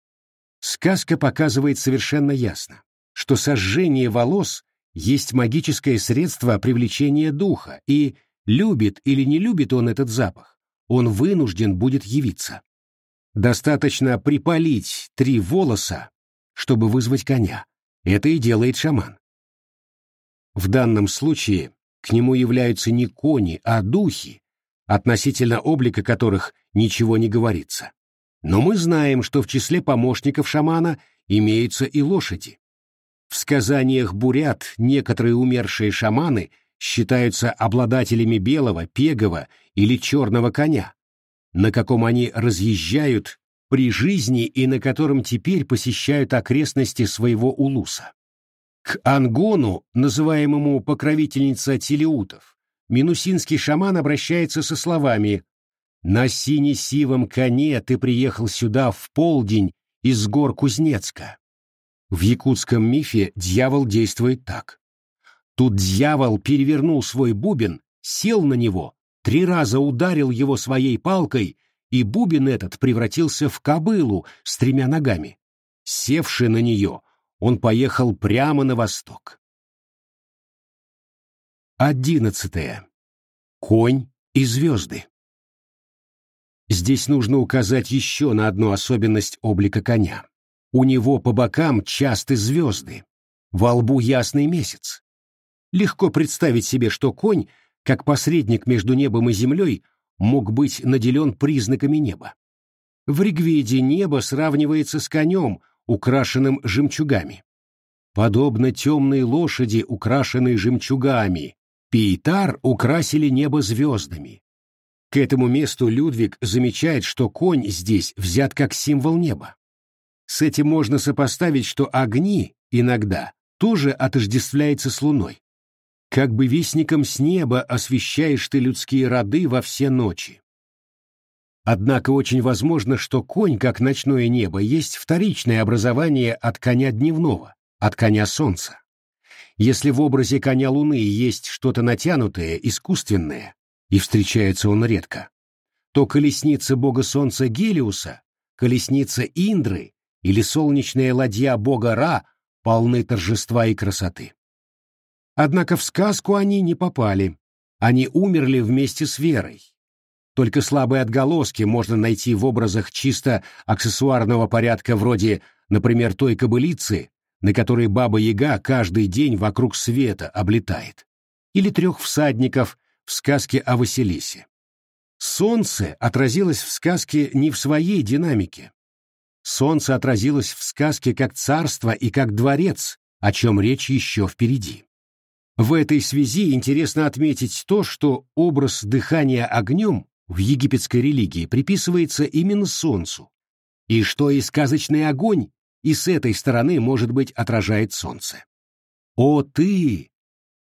Сказка показывает совершенно ясно, что сожжение волос есть магическое средство привлечения духа, и любит или не любит он этот запах, он вынужден будет явиться. Достаточно припалить три волоса, чтобы вызвать коня. Это и делает шаман. В данном случае к нему являются не кони, а духи, относительно облика которых ничего не говорится. Но мы знаем, что в числе помощников шамана имеются и лошади. В сказаниях бурят некоторые умершие шаманы считаются обладателями белого, пегого или черного коня, на каком они разъезжают при жизни и на котором теперь посещают окрестности своего улуса. К Ангону, называемому покровительница телеутов, минусинский шаман обращается со словами «На сине-сивом коне ты приехал сюда в полдень из гор Кузнецка». В якутском мифе дьявол действует так. Тут дьявол перевернул свой бубен, сел на него, три раза ударил его своей палкой, и бубен этот превратился в кобылу с тремя ногами. Севший на нее, он поехал прямо на восток. Одиннадцатое. Конь и звезды. Здесь нужно указать еще на одну особенность облика коня. У него по бокам часты звезды, во лбу ясный месяц. Легко представить себе, что конь, как посредник между небом и землей, мог быть наделен признаками неба. В Ригведе небо сравнивается с конем, украшенным жемчугами. Подобно темной лошади, украшенной жемчугами, Пейтар украсили небо звездами. К этому месту Людвиг замечает, что конь здесь взят как символ неба. С этим можно сопоставить, что огни иногда тоже отождествляются с луной. Как бы вестником с неба освещаешь ты людские роды во все ночи. Однако очень возможно, что конь, как ночное небо, есть вторичное образование от коня дневного, от коня солнца. Если в образе коня Луны есть что-то натянутое, искусственное, и встречается он редко, то колесница бога солнца Гелиуса, колесница Индры или солнечная ладья бога Ра полны торжества и красоты. Однако в сказку они не попали. Они умерли вместе с Верой. Только слабые отголоски можно найти в образах чисто аксессуарного порядка вроде, например, той кобылицы, на которой Баба-Яга каждый день вокруг света облетает, или трех всадников в сказке о Василисе. Солнце отразилось в сказке не в своей динамике. Солнце отразилось в сказке как царство и как дворец, о чем речь еще впереди. В этой связи интересно отметить то, что образ дыхания огнем в египетской религии приписывается именно солнцу, и что и сказочный огонь и с этой стороны, может быть, отражает солнце. «О ты,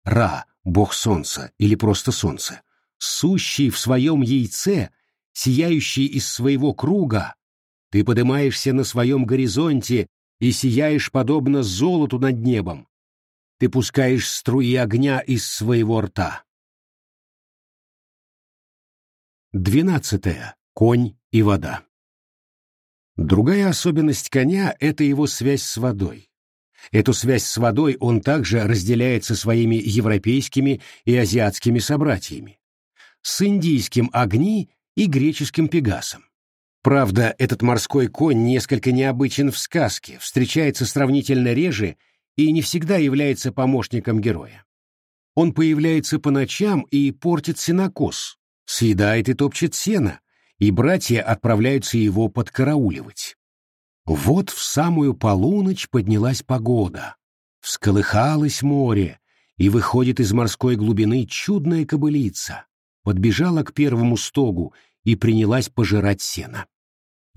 Ра, бог солнца или просто солнце, сущий в своем яйце, сияющий из своего круга, ты поднимаешься на своем горизонте и сияешь подобно золоту над небом, ты пускаешь струи огня из своего рта. Двенадцатое. Конь и вода. Другая особенность коня — это его связь с водой. Эту связь с водой он также разделяет со своими европейскими и азиатскими собратьями, с индийским огни и греческим пегасом. Правда, этот морской конь несколько необычен в сказке, встречается сравнительно реже и не всегда является помощником героя. Он появляется по ночам и портит сенокос, съедает и топчет сено, и братья отправляются его подкарауливать. Вот в самую полуночь поднялась погода, всколыхалось море, и выходит из морской глубины чудная кобылица, подбежала к первому стогу и принялась пожирать сено.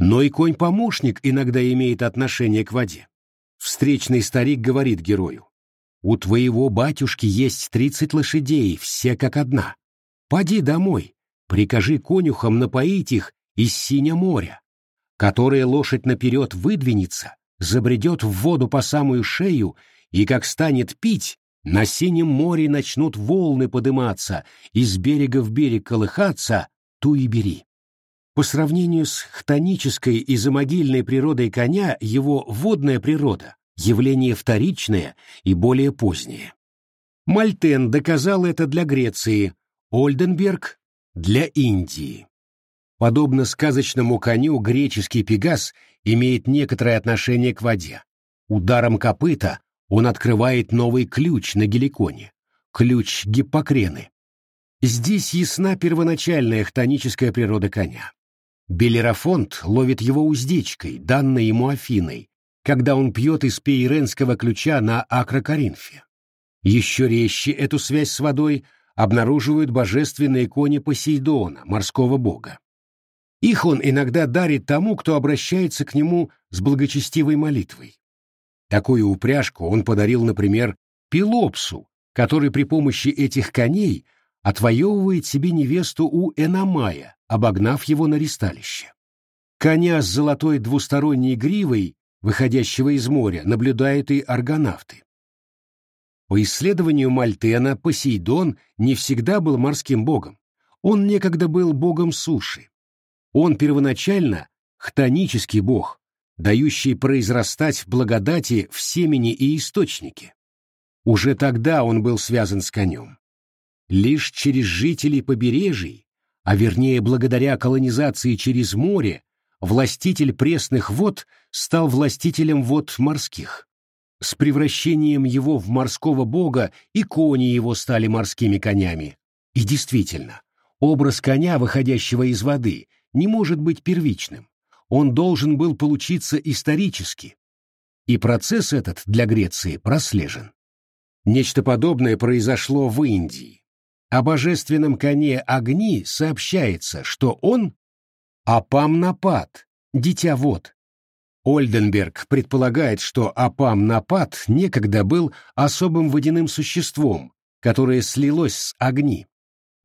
Но и конь-помощник иногда имеет отношение к воде. Встречный старик говорит герою, «У твоего батюшки есть тридцать лошадей, все как одна. Поди домой, прикажи конюхам напоить их из синя моря, которое лошадь наперед выдвинется, забредет в воду по самую шею, и как станет пить, на синем море начнут волны подыматься, из берега в берег колыхаться, ту и бери. По сравнению с хтонической и замогильной природой коня, его водная природа – явление вторичное и более позднее. Мальтен доказал это для Греции, Ольденберг – для Индии. Подобно сказочному коню, греческий пегас имеет некоторое отношение к воде. Ударом копыта он открывает новый ключ на геликоне – ключ Гиппокрены. Здесь ясна первоначальная хтоническая природа коня. Белерафонт ловит его уздечкой, данной ему Афиной, когда он пьет из пейренского ключа на Акрокоринфе. Еще резче эту связь с водой обнаруживают божественные кони Посейдона, морского бога. Их он иногда дарит тому, кто обращается к нему с благочестивой молитвой. Такую упряжку он подарил, например, Пелопсу, который при помощи этих коней отвоевывает себе невесту у Эномая, обогнав его на ристалище. Коня с золотой двусторонней гривой, выходящего из моря, наблюдают и аргонавты. По исследованию Мальтена, Посейдон не всегда был морским богом. Он некогда был богом суши. Он первоначально хтонический бог, дающий произрастать в благодати в семени и источнике. Уже тогда он был связан с конем. Лишь через жителей побережий а вернее благодаря колонизации через море, властитель пресных вод стал властителем вод морских. С превращением его в морского бога и кони его стали морскими конями. И действительно, образ коня, выходящего из воды, не может быть первичным. Он должен был получиться исторически. И процесс этот для Греции прослежен. Нечто подобное произошло в Индии. О божественном коне огни сообщается, что он — Апам-Напад, дитя вод. Ольденберг предполагает, что Апам-Напад некогда был особым водяным существом, которое слилось с огни.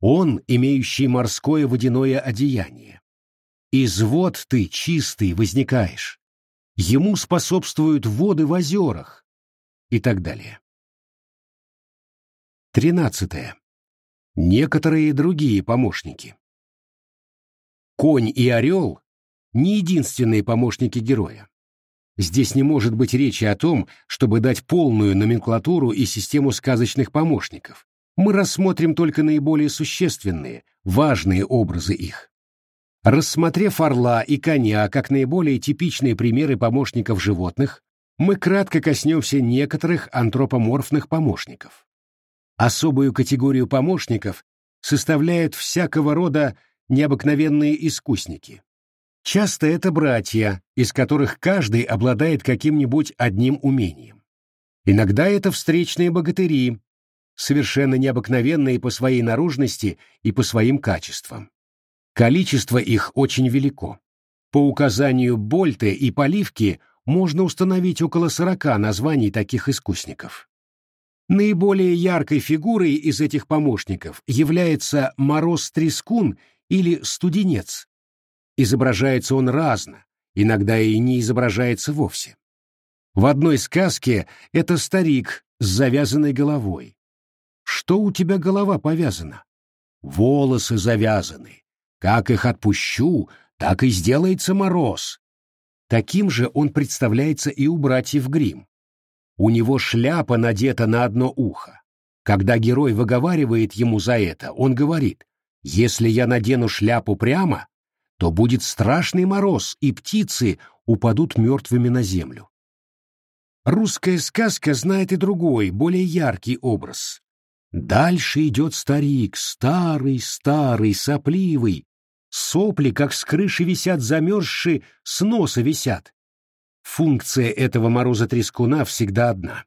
Он, имеющий морское водяное одеяние. Из вод ты чистый возникаешь. Ему способствуют воды в озерах и так далее. Тринадцатое некоторые другие помощники. Конь и орел — не единственные помощники героя. Здесь не может быть речи о том, чтобы дать полную номенклатуру и систему сказочных помощников. Мы рассмотрим только наиболее существенные, важные образы их. Рассмотрев орла и коня как наиболее типичные примеры помощников животных, мы кратко коснемся некоторых антропоморфных помощников. Особую категорию помощников составляют всякого рода необыкновенные искусники. Часто это братья, из которых каждый обладает каким-нибудь одним умением. Иногда это встречные богатыри, совершенно необыкновенные по своей наружности и по своим качествам. Количество их очень велико. По указанию Больте и Поливки можно установить около сорока названий таких искусников. Наиболее яркой фигурой из этих помощников является Мороз-Трескун или Студенец. Изображается он разно, иногда и не изображается вовсе. В одной сказке это старик с завязанной головой. Что у тебя голова повязана? Волосы завязаны. Как их отпущу, так и сделается мороз. Таким же он представляется и у братьев Грим. У него шляпа надета на одно ухо. Когда герой выговаривает ему за это, он говорит, «Если я надену шляпу прямо, то будет страшный мороз, и птицы упадут мертвыми на землю». Русская сказка знает и другой, более яркий образ. Дальше идет старик, старый, старый, сопливый. Сопли, как с крыши висят замерзшие, с носа висят. Функция этого мороза-трескуна всегда одна.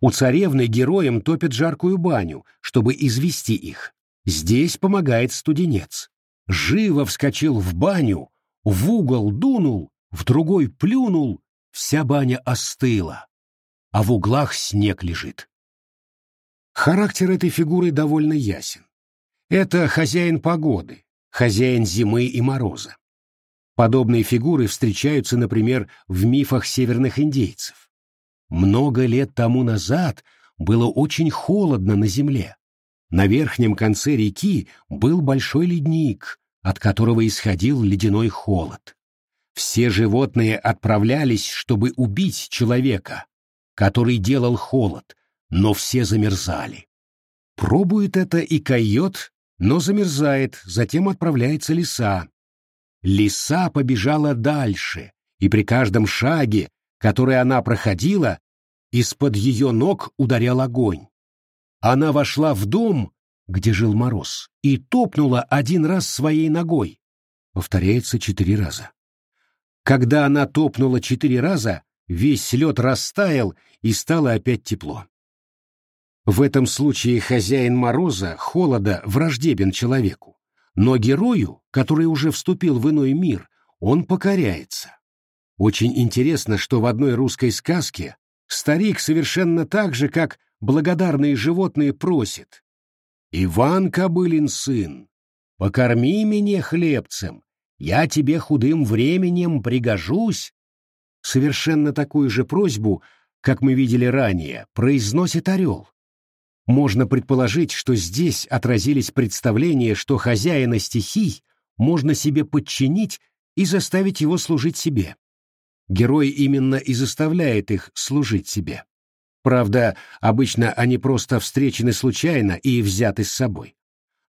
У царевны героям топят жаркую баню, чтобы извести их. Здесь помогает студенец. Живо вскочил в баню, в угол дунул, в другой плюнул, вся баня остыла, а в углах снег лежит. Характер этой фигуры довольно ясен. Это хозяин погоды, хозяин зимы и мороза. Подобные фигуры встречаются, например, в мифах северных индейцев. Много лет тому назад было очень холодно на земле. На верхнем конце реки был большой ледник, от которого исходил ледяной холод. Все животные отправлялись, чтобы убить человека, который делал холод, но все замерзали. Пробует это и койот, но замерзает, затем отправляется лиса, Лиса побежала дальше, и при каждом шаге, который она проходила, из-под ее ног ударял огонь. Она вошла в дом, где жил Мороз, и топнула один раз своей ногой. Повторяется четыре раза. Когда она топнула четыре раза, весь лед растаял и стало опять тепло. В этом случае хозяин Мороза холода враждебен человеку но герою, который уже вступил в иной мир, он покоряется. Очень интересно, что в одной русской сказке старик совершенно так же, как благодарные животные просит. «Иван Кобылин сын, покорми меня хлебцем, я тебе худым временем пригожусь». Совершенно такую же просьбу, как мы видели ранее, произносит орел. Можно предположить, что здесь отразились представления, что хозяина стихий можно себе подчинить и заставить его служить себе. Герой именно и заставляет их служить себе. Правда, обычно они просто встречены случайно и взяты с собой.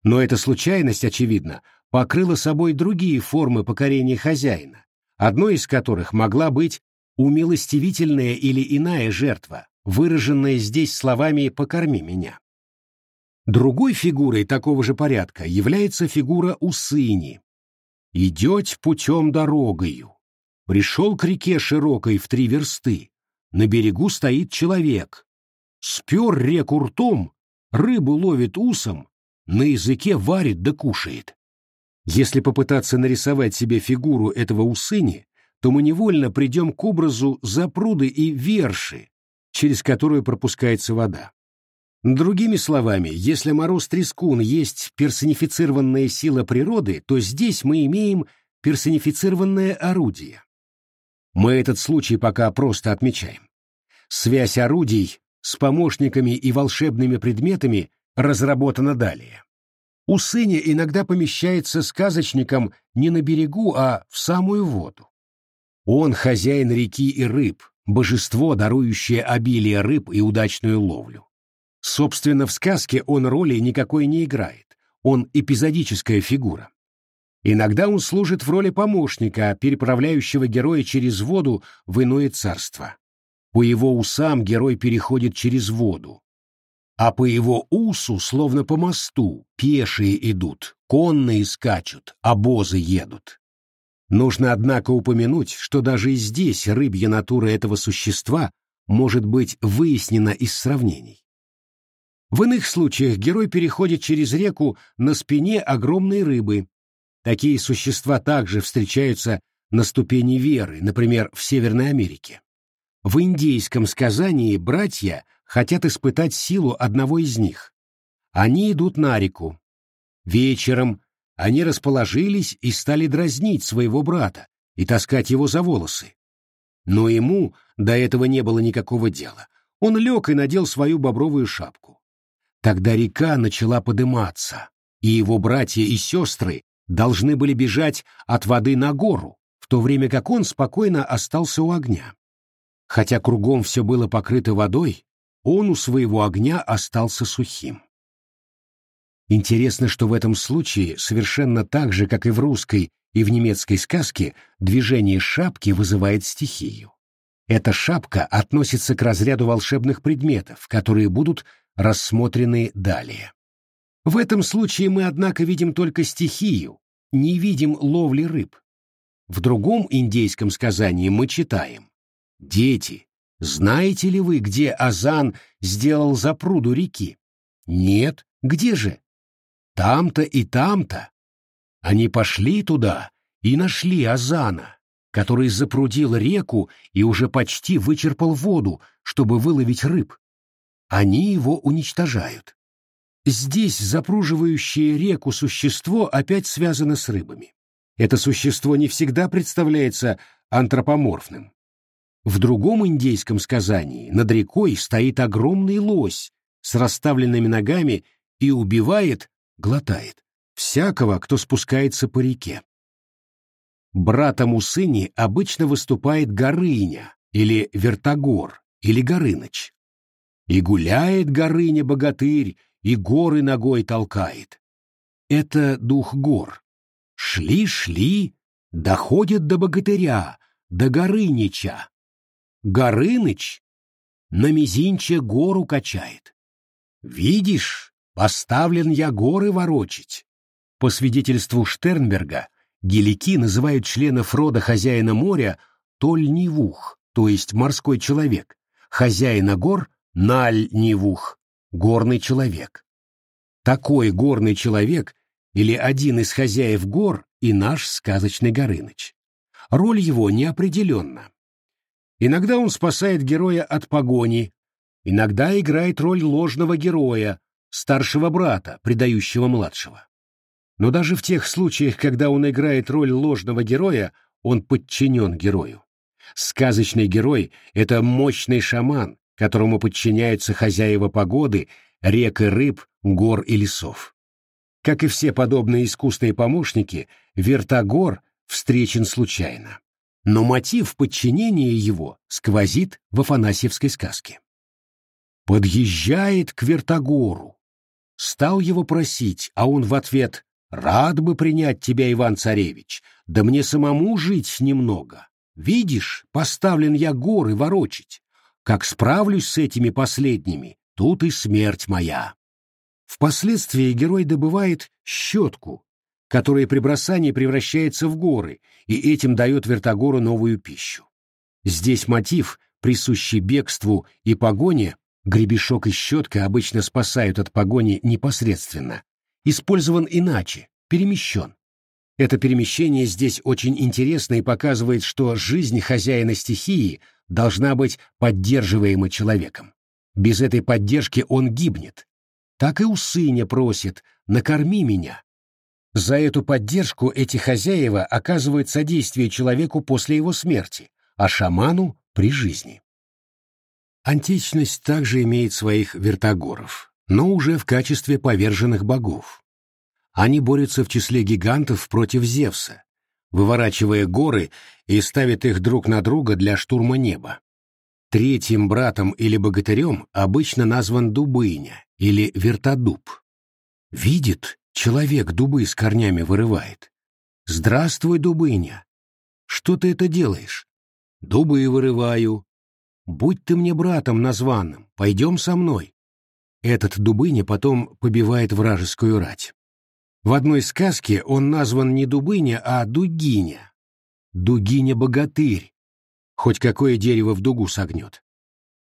Но эта случайность, очевидно, покрыла собой другие формы покорения хозяина, одной из которых могла быть умилостивительная или иная жертва, выраженное здесь словами «покорми меня». Другой фигурой такого же порядка является фигура Усыни. «Идеть путем дорогою. Пришел к реке широкой в три версты. На берегу стоит человек. Спер реку ртом, рыбу ловит усом, на языке варит да кушает». Если попытаться нарисовать себе фигуру этого Усыни, то мы невольно придем к образу запруды и верши, через которую пропускается вода. Другими словами, если мороз-трескун есть персонифицированная сила природы, то здесь мы имеем персонифицированное орудие. Мы этот случай пока просто отмечаем. Связь орудий с помощниками и волшебными предметами разработана далее. У сыня иногда помещается сказочником не на берегу, а в самую воду. Он хозяин реки и рыб, божество, дарующее обилие рыб и удачную ловлю. Собственно, в сказке он роли никакой не играет, он эпизодическая фигура. Иногда он служит в роли помощника, переправляющего героя через воду в иное царство. По его усам герой переходит через воду. А по его усу, словно по мосту, пешие идут, конные скачут, обозы едут. Нужно, однако, упомянуть, что даже и здесь рыбья натура этого существа может быть выяснена из сравнений. В иных случаях герой переходит через реку на спине огромной рыбы, Такие существа также встречаются на ступени веры, например, в Северной Америке. В индейском сказании братья хотят испытать силу одного из них. Они идут на реку. Вечером они расположились и стали дразнить своего брата и таскать его за волосы. Но ему до этого не было никакого дела. Он лег и надел свою бобровую шапку. Тогда река начала подыматься, и его братья и сестры должны были бежать от воды на гору, в то время как он спокойно остался у огня. Хотя кругом все было покрыто водой, он у своего огня остался сухим. Интересно, что в этом случае, совершенно так же, как и в русской и в немецкой сказке, движение шапки вызывает стихию. Эта шапка относится к разряду волшебных предметов, которые будут рассмотрены далее. В этом случае мы, однако, видим только стихию, не видим ловли рыб. В другом индейском сказании мы читаем «Дети, знаете ли вы, где Азан сделал запруду реки?» «Нет, где же?» «Там-то и там-то». Они пошли туда и нашли Азана, который запрудил реку и уже почти вычерпал воду, чтобы выловить рыб. Они его уничтожают. Здесь запруживающее реку существо опять связано с рыбами. Это существо не всегда представляется антропоморфным. В другом индейском сказании над рекой стоит огромный лось с расставленными ногами и убивает, глотает, всякого, кто спускается по реке. Братом у сыни обычно выступает Горыня или Вертогор или Горыныч. И гуляет Горыня-богатырь, и горы ногой толкает. Это дух гор. Шли-шли, доходят до богатыря, до Горынича. Горыныч на мизинче гору качает. Видишь, поставлен я горы ворочить. По свидетельству Штернберга, гелики называют членов рода хозяина моря Тольнивух, то есть морской человек, хозяина гор — Нальнивух, горный человек. Такой горный человек или один из хозяев гор и наш сказочный Горыныч. Роль его неопределенна. Иногда он спасает героя от погони, иногда играет роль ложного героя, старшего брата, предающего младшего. Но даже в тех случаях, когда он играет роль ложного героя, он подчинен герою. Сказочный герой — это мощный шаман, которому подчиняются хозяева погоды, рек и рыб, гор и лесов. Как и все подобные искусные помощники, Вертогор встречен случайно. Но мотив подчинения его сквозит в Афанасьевской сказке. Подъезжает к Вертогору. Стал его просить, а он в ответ «Рад бы принять тебя, Иван-царевич, да мне самому жить немного. Видишь, поставлен я горы ворочить. Как справлюсь с этими последними, тут и смерть моя. Впоследствии герой добывает щетку, которая при бросании превращается в горы, и этим дает Вертогору новую пищу. Здесь мотив, присущий бегству и погоне, гребешок и щетка обычно спасают от погони непосредственно, использован иначе, перемещен. Это перемещение здесь очень интересно и показывает, что жизнь хозяина стихии должна быть поддерживаема человеком. Без этой поддержки он гибнет. Так и у сыня просит «накорми меня». За эту поддержку эти хозяева оказывают содействие человеку после его смерти, а шаману при жизни. Античность также имеет своих вертогоров, но уже в качестве поверженных богов. Они борются в числе гигантов против Зевса. выворачивая горы и ставит их друг на друга для штурма неба. Третьим братом или богатырем обычно назван Дубыня или Вертодуб. Видит, человек дубы с корнями вырывает. «Здравствуй, Дубыня! Что ты это делаешь?» «Дубы вырываю. Будь ты мне братом названным, пойдем со мной». Этот Дубыня потом побивает вражескую рать. В одной сказке он назван не Дубыня, а Дугиня. Дугиня-богатырь. Хоть какое дерево в дугу согнет.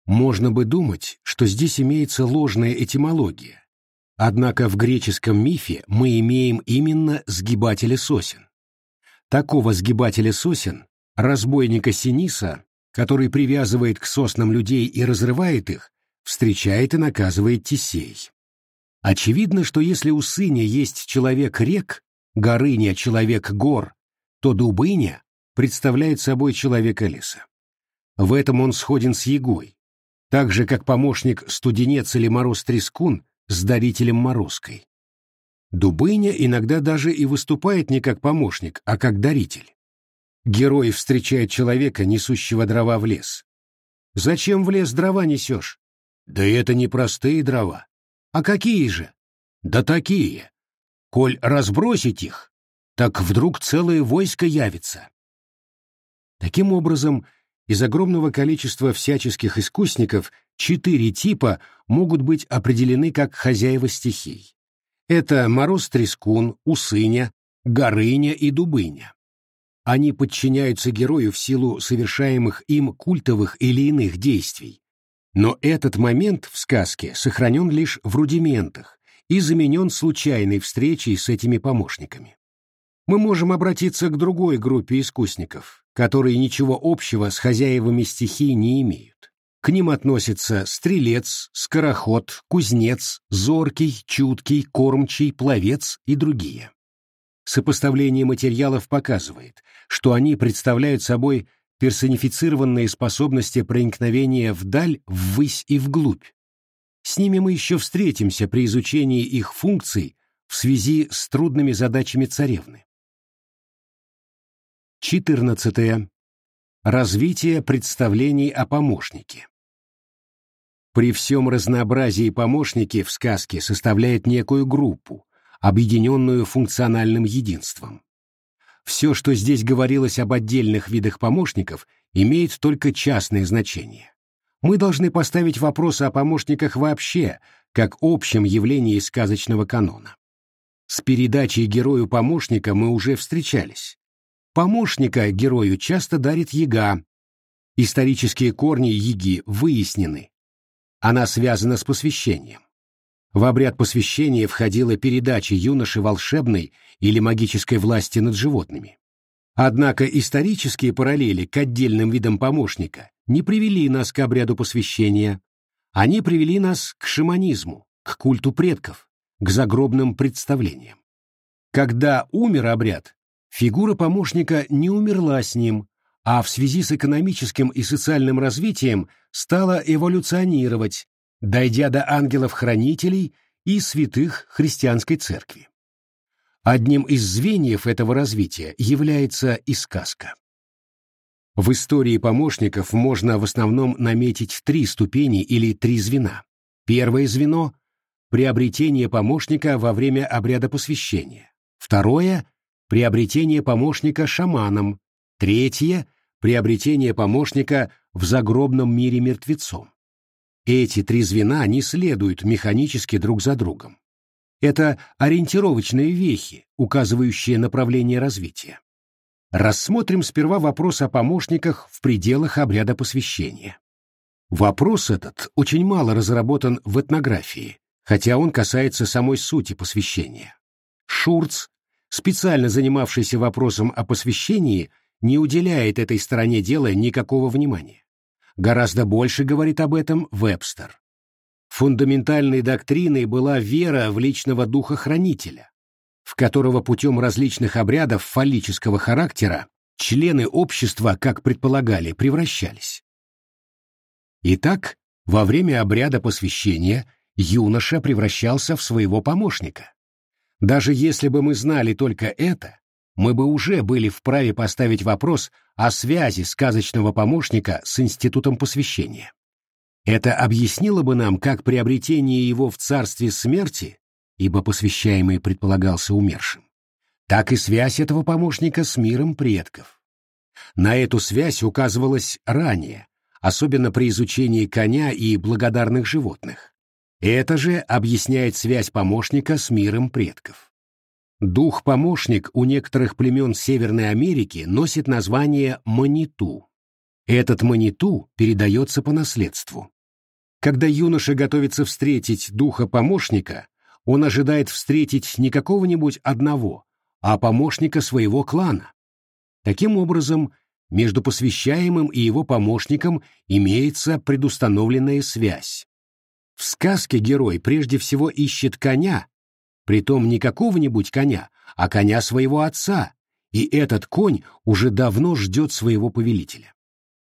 Можно бы думать, что здесь имеется ложная этимология. Однако в греческом мифе мы имеем именно сгибателя сосен. Такого сгибателя сосен, разбойника Синиса, который привязывает к соснам людей и разрывает их, встречает и наказывает Тисей. Очевидно, что если у сыня есть человек рек, горыня — человек гор, то дубыня представляет собой человека леса. В этом он сходен с Егой, так же, как помощник студенец или мороз-трескун с дарителем морозкой. Дубыня иногда даже и выступает не как помощник, а как даритель. Герой встречает человека, несущего дрова в лес. «Зачем в лес дрова несешь?» «Да это не простые дрова. А какие же? Да такие. Коль разбросить их, так вдруг целое войско явится. Таким образом, из огромного количества всяческих искусников четыре типа могут быть определены как хозяева стихий. Это мороз-трескун, усыня, горыня и дубыня. Они подчиняются герою в силу совершаемых им культовых или иных действий, но этот момент в сказке сохранен лишь в рудиментах и заменен случайной встречей с этими помощниками. Мы можем обратиться к другой группе искусников, которые ничего общего с хозяевами стихий не имеют. К ним относятся стрелец, скороход, кузнец, зоркий, чуткий, кормчий, пловец и другие. Сопоставление материалов показывает, что они представляют собой персонифицированные способности проникновения вдаль, ввысь и вглубь. С ними мы еще встретимся при изучении их функций в связи с трудными задачами царевны. 14. Развитие представлений о помощнике. При всем разнообразии помощники в сказке составляют некую группу, объединенную функциональным единством. Все, что здесь говорилось об отдельных видах помощников, имеет только частное значение. Мы должны поставить вопрос о помощниках вообще, как общем явлении сказочного канона. С передачей герою помощника мы уже встречались. Помощника герою часто дарит яга. Исторические корни яги выяснены. Она связана с посвящением. В обряд посвящения входила передача юноши волшебной или магической власти над животными. Однако исторические параллели к отдельным видам помощника не привели нас к обряду посвящения. Они привели нас к шаманизму, к культу предков, к загробным представлениям. Когда умер обряд, фигура помощника не умерла с ним, а в связи с экономическим и социальным развитием стала эволюционировать, дойдя до ангелов-хранителей и святых христианской церкви. Одним из звеньев этого развития является и сказка. В истории помощников можно в основном наметить три ступени или три звена. Первое звено – приобретение помощника во время обряда посвящения. Второе – приобретение помощника шаманом. Третье – приобретение помощника в загробном мире мертвецом. Эти три звена не следуют механически друг за другом. Это ориентировочные вехи, указывающие направление развития. Рассмотрим сперва вопрос о помощниках в пределах обряда посвящения. Вопрос этот очень мало разработан в этнографии, хотя он касается самой сути посвящения. Шурц, специально занимавшийся вопросом о посвящении, не уделяет этой стороне дела никакого внимания. Гораздо больше говорит об этом Вебстер. Фундаментальной доктриной была вера в личного духа хранителя, в которого путем различных обрядов фаллического характера члены общества, как предполагали, превращались. Итак, во время обряда посвящения юноша превращался в своего помощника. Даже если бы мы знали только это, мы бы уже были вправе поставить вопрос о связи сказочного помощника с институтом посвящения. Это объяснило бы нам как приобретение его в царстве смерти, ибо посвящаемый предполагался умершим, так и связь этого помощника с миром предков. На эту связь указывалось ранее, особенно при изучении коня и благодарных животных. Это же объясняет связь помощника с миром предков. Дух-помощник у некоторых племен Северной Америки носит название маниту. Этот маниту передается по наследству. Когда юноша готовится встретить духа-помощника, он ожидает встретить не какого-нибудь одного, а помощника своего клана. Таким образом, между посвящаемым и его помощником имеется предустановленная связь. В сказке герой прежде всего ищет коня, Притом не какого-нибудь коня, а коня своего отца, и этот конь уже давно ждет своего повелителя.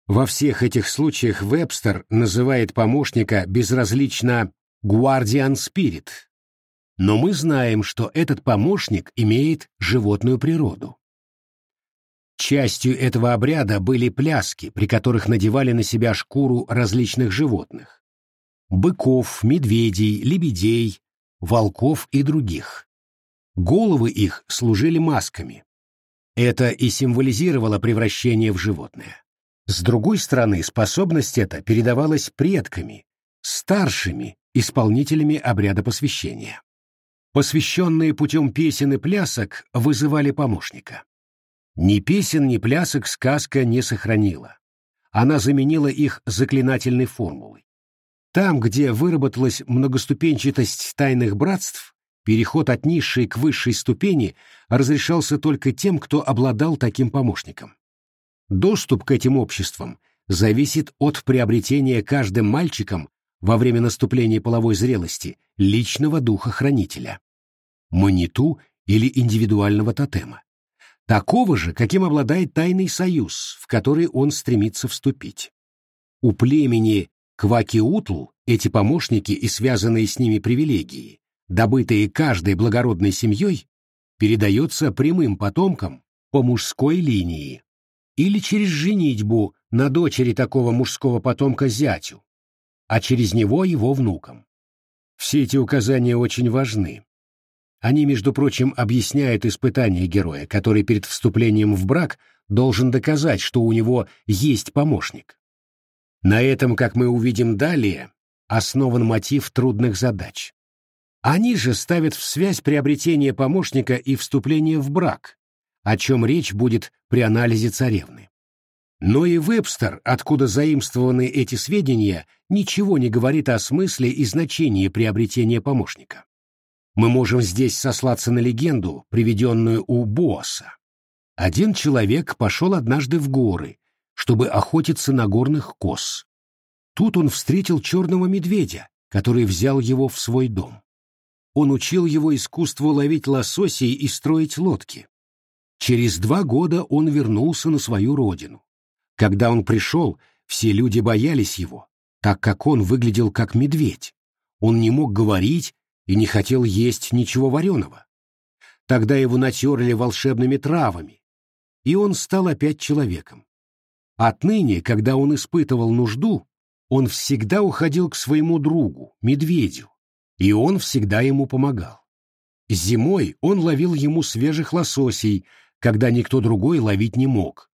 Во всех этих случаях Вебстер называет помощника безразлично «guardian spirit», но мы знаем, что этот помощник имеет животную природу. Частью этого обряда были пляски, при которых надевали на себя шкуру различных животных. Быков, медведей, лебедей, волков и других. Головы их служили масками. Это и символизировало превращение в животное. С другой стороны, способность эта передавалась предками, старшими исполнителями обряда посвящения. Посвященные путем песен и плясок вызывали помощника. Ни песен, ни плясок сказка не сохранила. Она заменила их заклинательной формулой. Там, где выработалась многоступенчатость тайных братств, переход от низшей к высшей ступени разрешался только тем, кто обладал таким помощником. Доступ к этим обществам зависит от приобретения каждым мальчиком во время наступления половой зрелости личного духа хранителя, маниту или индивидуального тотема. Такого же, каким обладает тайный союз, в который он стремится вступить. У племени Квакиутл, эти помощники и связанные с ними привилегии, добытые каждой благородной семьей, передаются прямым потомкам по мужской линии или через женитьбу на дочери такого мужского потомка зятю, а через него его внукам. Все эти указания очень важны. Они, между прочим, объясняют испытание героя, который перед вступлением в брак должен доказать, что у него есть помощник. На этом, как мы увидим далее, основан мотив трудных задач. Они же ставят в связь приобретение помощника и вступление в брак, о чем речь будет при анализе царевны. Но и Вебстер, откуда заимствованы эти сведения, ничего не говорит о смысле и значении приобретения помощника. Мы можем здесь сослаться на легенду, приведенную у Боаса. Один человек пошел однажды в горы чтобы охотиться на горных коз. Тут он встретил черного медведя, который взял его в свой дом. Он учил его искусству ловить лососей и строить лодки. Через два года он вернулся на свою родину. Когда он пришел, все люди боялись его, так как он выглядел как медведь. Он не мог говорить и не хотел есть ничего вареного. Тогда его натерли волшебными травами, и он стал опять человеком. Отныне, когда он испытывал нужду, он всегда уходил к своему другу, медведю, и он всегда ему помогал. Зимой он ловил ему свежих лососей, когда никто другой ловить не мог.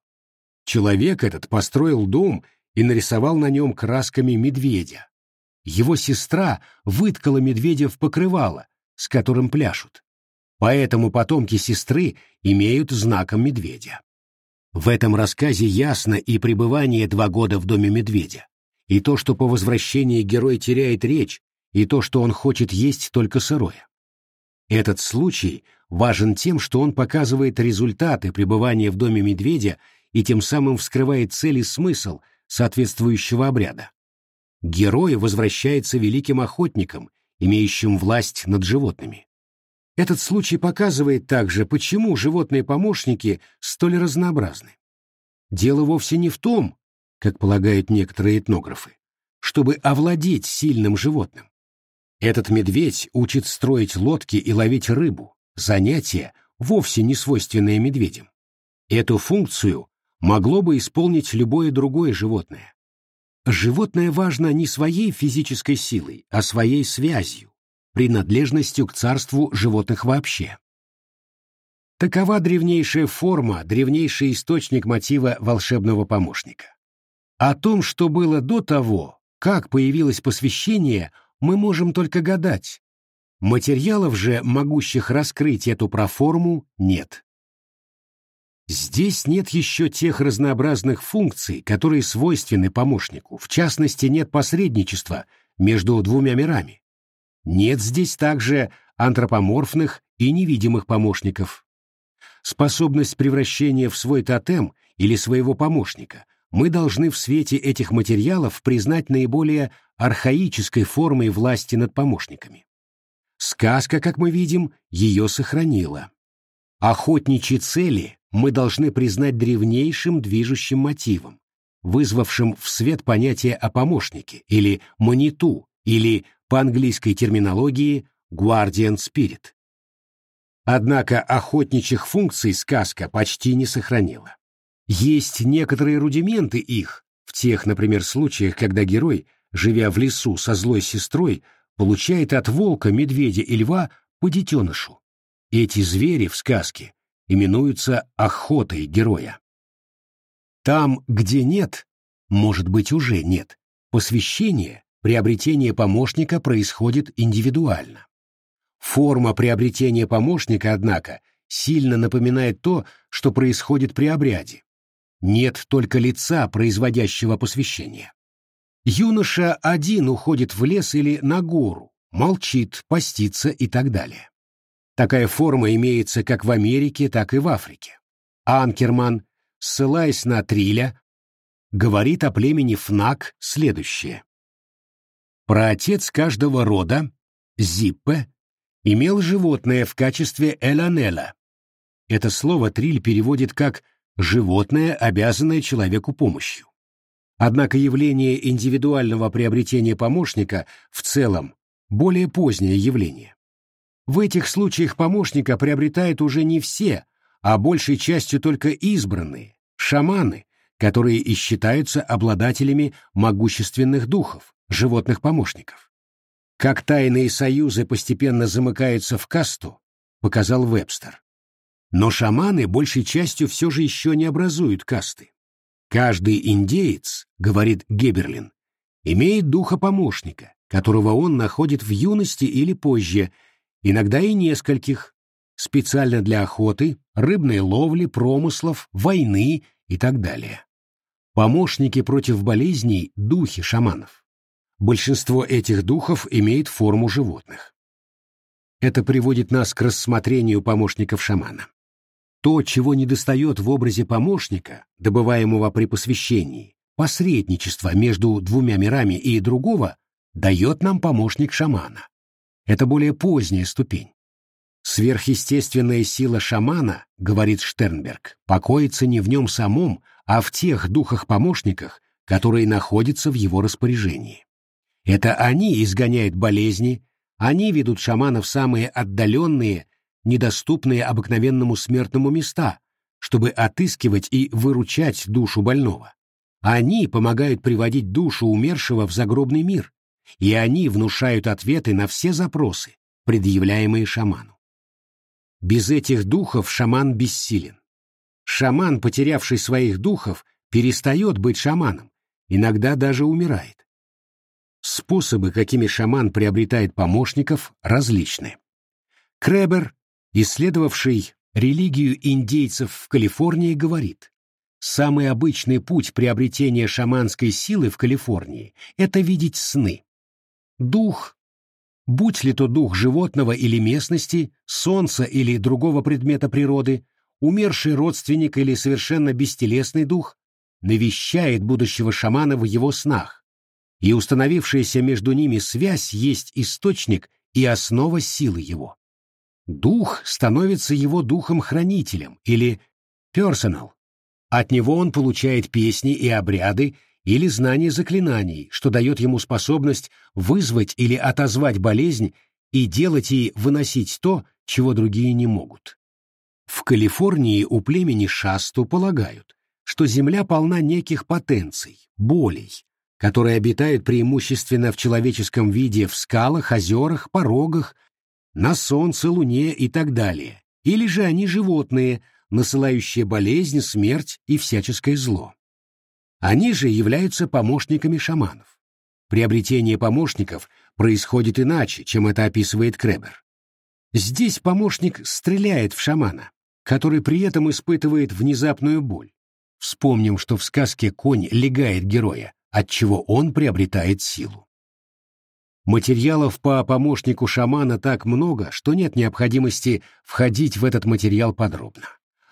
Человек этот построил дом и нарисовал на нем красками медведя. Его сестра выткала медведя в покрывало, с которым пляшут. Поэтому потомки сестры имеют знаком медведя. В этом рассказе ясно и пребывание два года в доме медведя, и то, что по возвращении герой теряет речь, и то, что он хочет есть только сырое. Этот случай важен тем, что он показывает результаты пребывания в доме медведя и тем самым вскрывает цель и смысл соответствующего обряда. Герой возвращается великим охотником, имеющим власть над животными. Этот случай показывает также, почему животные-помощники столь разнообразны. Дело вовсе не в том, как полагают некоторые этнографы, чтобы овладеть сильным животным. Этот медведь учит строить лодки и ловить рыбу, занятия, вовсе не свойственное медведям. Эту функцию могло бы исполнить любое другое животное. Животное важно не своей физической силой, а своей связью, принадлежностью к царству животных вообще. Такова древнейшая форма, древнейший источник мотива волшебного помощника. О том, что было до того, как появилось посвящение, мы можем только гадать. Материалов же, могущих раскрыть эту проформу, нет. Здесь нет еще тех разнообразных функций, которые свойственны помощнику, в частности, нет посредничества между двумя мирами. Нет здесь также антропоморфных и невидимых помощников. Способность превращения в свой тотем или своего помощника мы должны в свете этих материалов признать наиболее архаической формой власти над помощниками. Сказка, как мы видим, ее сохранила. Охотничьи цели мы должны признать древнейшим движущим мотивом, вызвавшим в свет понятие о помощнике, или маниту, или, по английской терминологии, guardian spirit. Однако охотничьих функций сказка почти не сохранила. Есть некоторые рудименты их, в тех, например, случаях, когда герой, живя в лесу со злой сестрой, получает от волка, медведя и льва по детенышу. Эти звери в сказке именуются охотой героя. Там, где нет, может быть уже нет, посвящение, приобретение помощника происходит индивидуально. Форма приобретения помощника, однако, сильно напоминает то, что происходит при обряде. Нет только лица, производящего посвящение. Юноша один уходит в лес или на гору, молчит, постится и так далее. Такая форма имеется как в Америке, так и в Африке. Анкерман, ссылаясь на Триля, говорит о племени Фнак следующее. Про отец каждого рода, Зиппе, имел животное в качестве эланела. Это слово Триль переводит как «животное, обязанное человеку помощью». Однако явление индивидуального приобретения помощника в целом более позднее явление. В этих случаях помощника приобретают уже не все, а большей частью только избранные, шаманы, которые и считаются обладателями могущественных духов, животных помощников. Как тайные союзы постепенно замыкаются в касту, показал Вебстер. Но шаманы большей частью все же еще не образуют касты. Каждый индеец, говорит Геберлин, имеет духа помощника, которого он находит в юности или позже – иногда и нескольких, специально для охоты, рыбной ловли, промыслов, войны и так далее. Помощники против болезней – духи шаманов. Большинство этих духов имеет форму животных. Это приводит нас к рассмотрению помощников шамана. То, чего недостает в образе помощника, добываемого при посвящении, посредничество между двумя мирами и другого, дает нам помощник шамана. Это более поздняя ступень. Сверхъестественная сила шамана, говорит Штернберг, покоится не в нем самом, а в тех духах-помощниках, которые находятся в его распоряжении. Это они изгоняют болезни, они ведут шамана в самые отдаленные, недоступные обыкновенному смертному места, чтобы отыскивать и выручать душу больного. Они помогают приводить душу умершего в загробный мир, и они внушают ответы на все запросы, предъявляемые шаману. Без этих духов шаман бессилен. Шаман, потерявший своих духов, перестает быть шаманом, иногда даже умирает. Способы, какими шаман приобретает помощников, различны. Кребер, исследовавший религию индейцев в Калифорнии, говорит, самый обычный путь приобретения шаманской силы в Калифорнии – это видеть сны. Дух, будь ли то дух животного или местности, солнца или другого предмета природы, умерший родственник или совершенно бестелесный дух, навещает будущего шамана в его снах, и установившаяся между ними связь есть источник и основа силы его. Дух становится его духом-хранителем или personal. От него он получает песни и обряды или знание заклинаний, что дает ему способность вызвать или отозвать болезнь и делать и выносить то, чего другие не могут. В Калифорнии у племени Шасту полагают, что Земля полна неких потенций, болей, которые обитают преимущественно в человеческом виде в скалах, озерах, порогах, на Солнце, Луне и так далее, или же они животные, насылающие болезнь, смерть и всяческое зло. Они же являются помощниками шаманов. Приобретение помощников происходит иначе, чем это описывает Кребер. Здесь помощник стреляет в шамана, который при этом испытывает внезапную боль. Вспомним, что в сказке конь легает героя, отчего он приобретает силу. Материалов по помощнику шамана так много, что нет необходимости входить в этот материал подробно.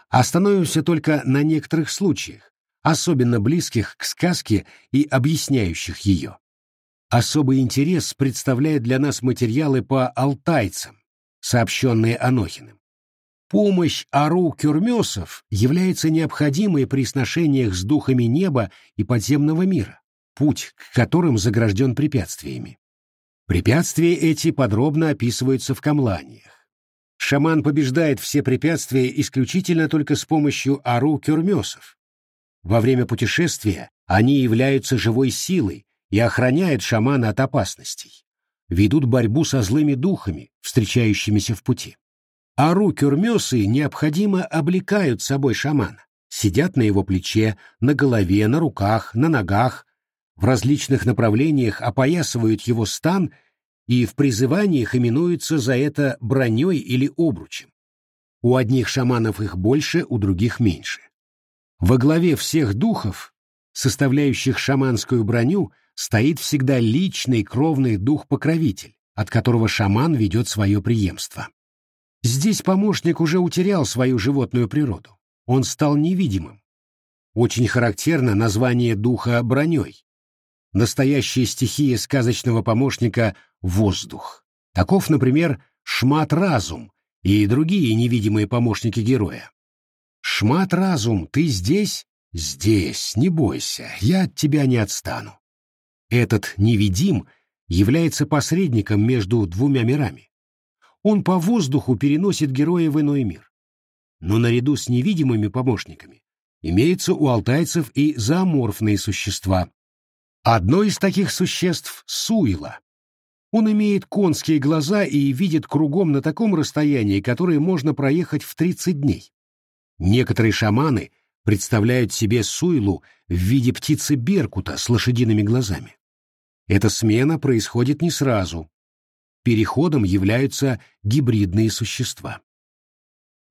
Остановимся только на некоторых случаях, особенно близких к сказке и объясняющих ее. Особый интерес представляет для нас материалы по алтайцам, сообщенные Анохиным. Помощь Ару Кюрмесов является необходимой при сношениях с духами неба и подземного мира, путь к которым загражден препятствиями. Препятствия эти подробно описываются в камланиях. Шаман побеждает все препятствия исключительно только с помощью Ару Кюрмесов. Во время путешествия они являются живой силой и охраняют шамана от опасностей, ведут борьбу со злыми духами, встречающимися в пути. Ару кюрмесы необходимо облекают собой шамана, сидят на его плече, на голове, на руках, на ногах, в различных направлениях опоясывают его стан и в призываниях именуются за это броней или обручем. У одних шаманов их больше, у других меньше. Во главе всех духов, составляющих шаманскую броню, стоит всегда личный кровный дух-покровитель, от которого шаман ведет свое преемство. Здесь помощник уже утерял свою животную природу. Он стал невидимым. Очень характерно название духа броней. Настоящая стихия сказочного помощника — воздух. Таков, например, шмат-разум и другие невидимые помощники героя. «Шмат-разум, ты здесь?» «Здесь, не бойся, я от тебя не отстану». Этот невидим является посредником между двумя мирами он по воздуху переносит героя в иной мир. Но наряду с невидимыми помощниками имеются у алтайцев и зооморфные существа. Одно из таких существ — Суила. Он имеет конские глаза и видит кругом на таком расстоянии, которое можно проехать в 30 дней. Некоторые шаманы представляют себе Суилу в виде птицы Беркута с лошадиными глазами. Эта смена происходит не сразу, переходом являются гибридные существа.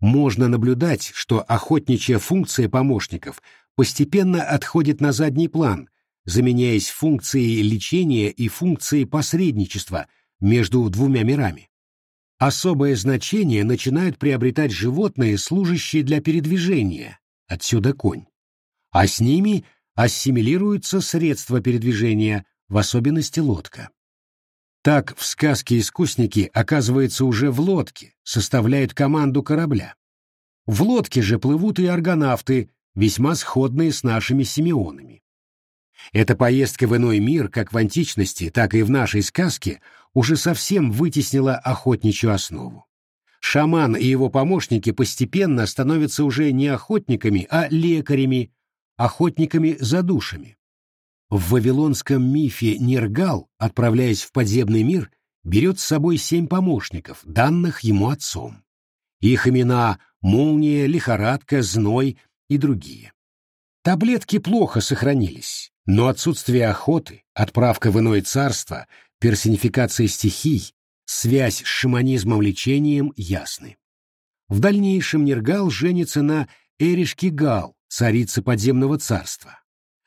Можно наблюдать, что охотничья функция помощников постепенно отходит на задний план, заменяясь функцией лечения и функцией посредничества между двумя мирами. Особое значение начинают приобретать животные, служащие для передвижения, отсюда конь. А с ними ассимилируются средства передвижения, в особенности лодка. Так в сказке искусники оказываются уже в лодке, составляют команду корабля. В лодке же плывут и аргонавты, весьма сходные с нашими симеонами. Эта поездка в иной мир, как в античности, так и в нашей сказке, уже совсем вытеснила охотничью основу. Шаман и его помощники постепенно становятся уже не охотниками, а лекарями, охотниками за душами. В вавилонском мифе Нергал, отправляясь в подземный мир, берет с собой семь помощников, данных ему отцом. Их имена — молния, лихорадка, зной и другие. Таблетки плохо сохранились, но отсутствие охоты, отправка в иное царство, персонификация стихий, связь с шаманизмом-лечением ясны. В дальнейшем Нергал женится на Эришке Гал, царице подземного царства.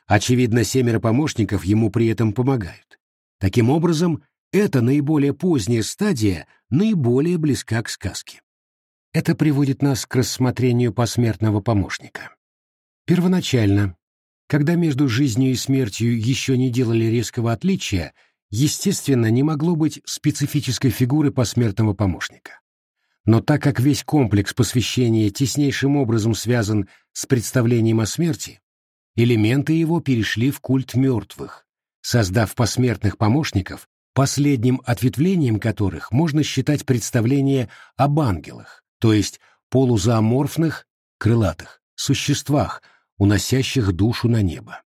Очевидно, семеро помощников ему при этом помогают. Таким образом, эта наиболее поздняя стадия наиболее близка к сказке. Это приводит нас к рассмотрению посмертного помощника. Первоначально, когда между жизнью и смертью еще не делали резкого отличия, естественно, не могло быть специфической фигуры посмертного помощника. Но так как весь комплекс посвящения теснейшим образом связан с представлением о смерти, элементы его перешли в культ мертвых, создав посмертных помощников, последним ответвлением которых можно считать представление об ангелах, то есть полузооморфных, крылатых, существах, уносящих душу на небо.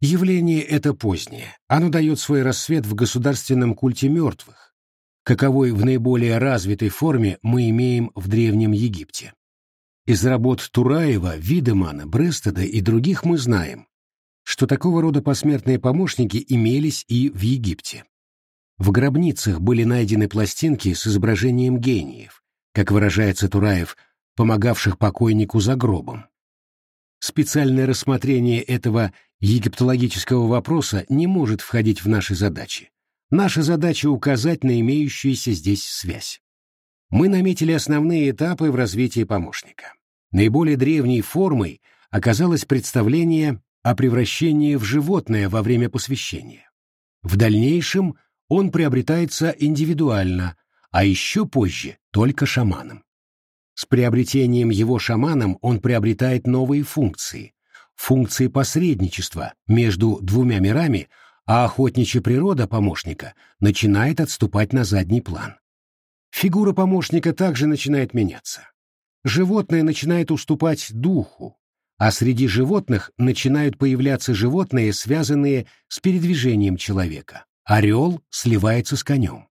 Явление это позднее, оно дает свой рассвет в государственном культе мертвых, каковой в наиболее развитой форме мы имеем в Древнем Египте. Из работ Тураева, Видемана, Брестеда и других мы знаем, что такого рода посмертные помощники имелись и в Египте. В гробницах были найдены пластинки с изображением гениев, как выражается Тураев, помогавших покойнику за гробом. Специальное рассмотрение этого египтологического вопроса не может входить в наши задачи. Наша задача указать на имеющуюся здесь связь. Мы наметили основные этапы в развитии помощника. Наиболее древней формой оказалось представление о превращении в животное во время посвящения. В дальнейшем он приобретается индивидуально, а еще позже только шаманом. С приобретением его шаманом он приобретает новые функции, функции посредничества между двумя мирами, а охотничья природа помощника начинает отступать на задний план. Фигура помощника также начинает меняться. Животное начинает уступать духу, а среди животных начинают появляться животные, связанные с передвижением человека. Орел сливается с конем.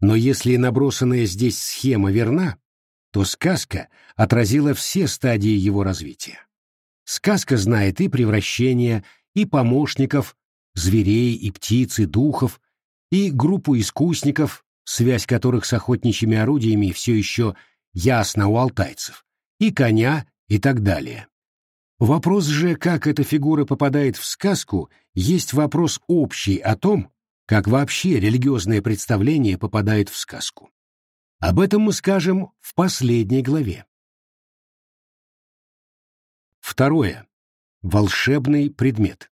Но если набросанная здесь схема верна, то сказка отразила все стадии его развития. Сказка знает и превращения, и помощников, зверей и птиц, и духов, и группу искусников, связь которых с охотничьими орудиями все еще ясна у алтайцев, и коня, и так далее. Вопрос же, как эта фигура попадает в сказку, есть вопрос общий о том, как вообще религиозное представление попадает в сказку. Об этом мы скажем в последней главе. Второе. Волшебный предмет.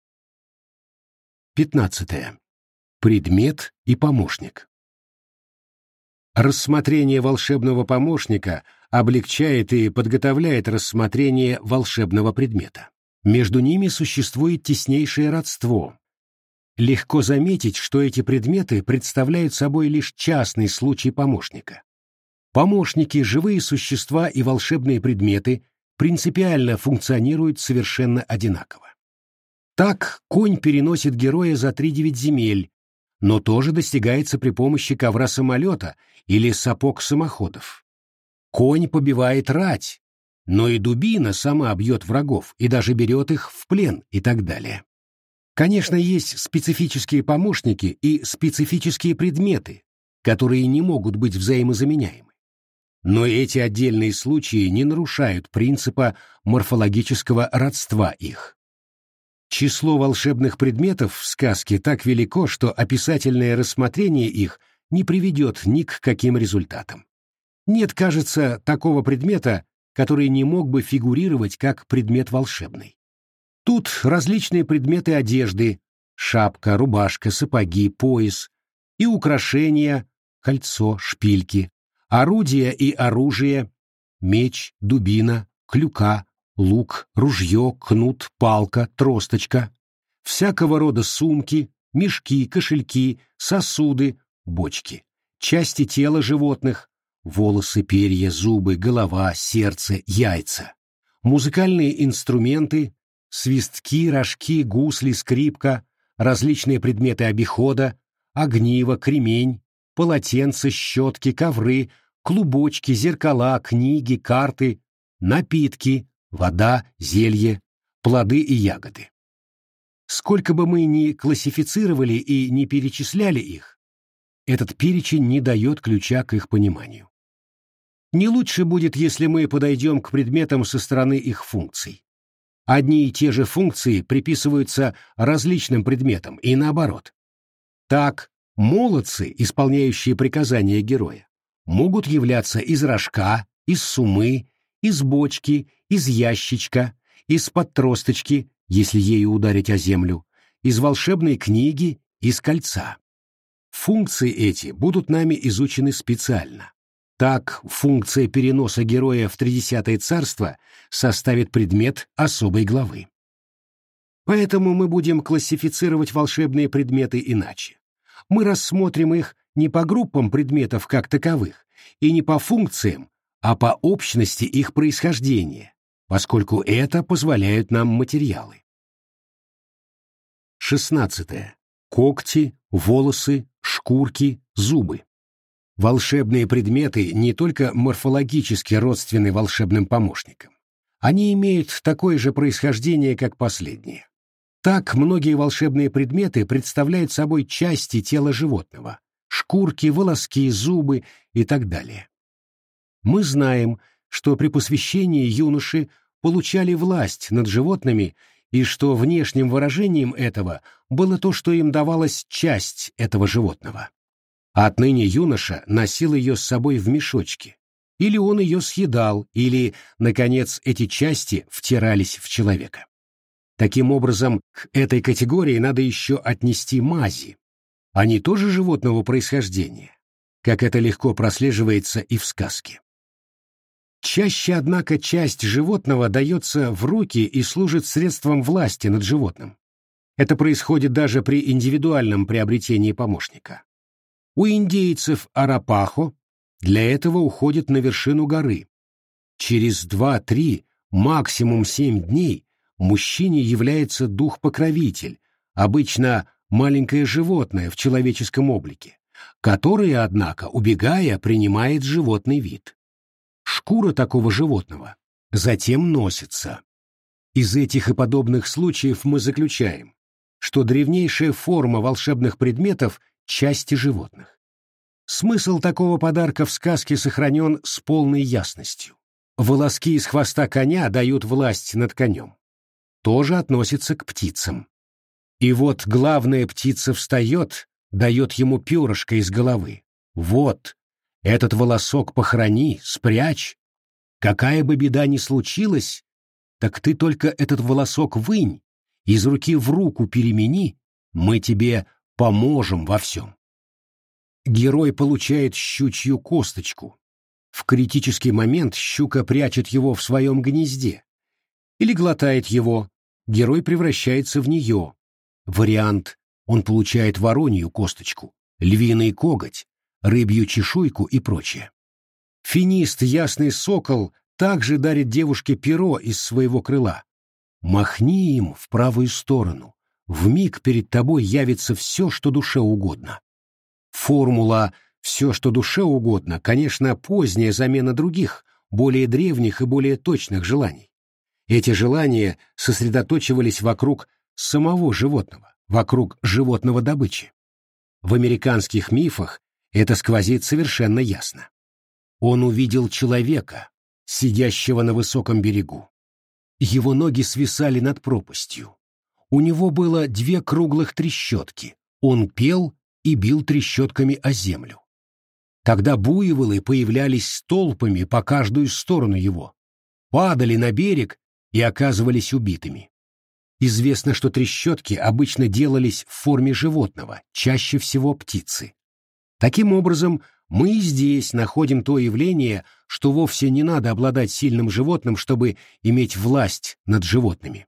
Пятнадцатое. Предмет и помощник. Рассмотрение волшебного помощника облегчает и подготовляет рассмотрение волшебного предмета. Между ними существует теснейшее родство. Легко заметить, что эти предметы представляют собой лишь частный случай помощника. Помощники, живые существа и волшебные предметы принципиально функционируют совершенно одинаково. Так конь переносит героя за три-девять земель, но тоже достигается при помощи ковра-самолета или сапог самоходов. Конь побивает рать, но и дубина сама бьет врагов и даже берет их в плен и так далее. Конечно, есть специфические помощники и специфические предметы, которые не могут быть взаимозаменяемы. Но эти отдельные случаи не нарушают принципа морфологического родства их. Число волшебных предметов в сказке так велико, что описательное рассмотрение их не приведет ни к каким результатам. Нет, кажется, такого предмета, который не мог бы фигурировать как предмет волшебный. Тут различные предметы одежды — шапка, рубашка, сапоги, пояс и украшения, кольцо, шпильки, орудия и оружие, меч, дубина, клюка, лук, ружье, кнут, палка, тросточка, всякого рода сумки, мешки, кошельки, сосуды, бочки, части тела животных, волосы, перья, зубы, голова, сердце, яйца, музыкальные инструменты, свистки, рожки, гусли, скрипка, различные предметы обихода, огниво, кремень, полотенца, щетки, ковры, клубочки, зеркала, книги, карты, напитки, вода, зелье, плоды и ягоды. Сколько бы мы ни классифицировали и не перечисляли их, этот перечень не дает ключа к их пониманию. Не лучше будет, если мы подойдем к предметам со стороны их функций. Одни и те же функции приписываются различным предметам и наоборот. Так, молодцы, исполняющие приказания героя, могут являться из рожка, из сумы, из бочки, из ящичка, из-под тросточки, если ею ударить о землю, из волшебной книги, из кольца. Функции эти будут нами изучены специально. Так, функция переноса героя в Тридесятое царство составит предмет особой главы. Поэтому мы будем классифицировать волшебные предметы иначе. Мы рассмотрим их не по группам предметов как таковых и не по функциям, а по общности их происхождения, поскольку это позволяют нам материалы. 16. Когти, волосы, шкурки, зубы. Волшебные предметы не только морфологически родственны волшебным помощникам. Они имеют такое же происхождение, как последние. Так многие волшебные предметы представляют собой части тела животного – шкурки, волоски, зубы и так далее. Мы знаем, что при посвящении юноши получали власть над животными и что внешним выражением этого было то, что им давалась часть этого животного. Отныне юноша носил ее с собой в мешочке, или он ее съедал, или, наконец, эти части втирались в человека. Таким образом, к этой категории надо еще отнести мази. Они тоже животного происхождения, как это легко прослеживается и в сказке. Чаще, однако, часть животного дается в руки и служит средством власти над животным. Это происходит даже при индивидуальном приобретении помощника. У индейцев Арапахо для этого уходит на вершину горы. Через два-три, максимум семь дней мужчине является дух-покровитель, обычно маленькое животное в человеческом облике, которое, однако, убегая, принимает животный вид. Шкура такого животного затем носится. Из этих и подобных случаев мы заключаем, что древнейшая форма волшебных предметов – части животных. Смысл такого подарка в сказке сохранен с полной ясностью. Волоски из хвоста коня дают власть над конем. Тоже относится к птицам. И вот главная птица встает, дает ему перышко из головы. Вот, этот волосок похорони, спрячь. Какая бы беда ни случилась, так ты только этот волосок вынь, из руки в руку перемени, мы тебе поможем во всем. Герой получает щучью косточку. В критический момент щука прячет его в своем гнезде. Или глотает его, герой превращается в нее. Вариант он получает воронью косточку, львиный коготь, рыбью чешуйку и прочее. Финист Ясный Сокол также дарит девушке перо из своего крыла. Махни им в правую сторону. В миг перед тобой явится все, что душе угодно. Формула «все, что душе угодно», конечно, поздняя замена других, более древних и более точных желаний. Эти желания сосредоточивались вокруг самого животного, вокруг животного добычи. В американских мифах это сквозит совершенно ясно. Он увидел человека, сидящего на высоком берегу. Его ноги свисали над пропастью. У него было две круглых трещотки. Он пел и бил трещотками о землю. Тогда буйволы появлялись столпами по каждую сторону его, падали на берег и оказывались убитыми. Известно, что трещотки обычно делались в форме животного, чаще всего птицы. Таким образом, мы и здесь находим то явление, что вовсе не надо обладать сильным животным, чтобы иметь власть над животными.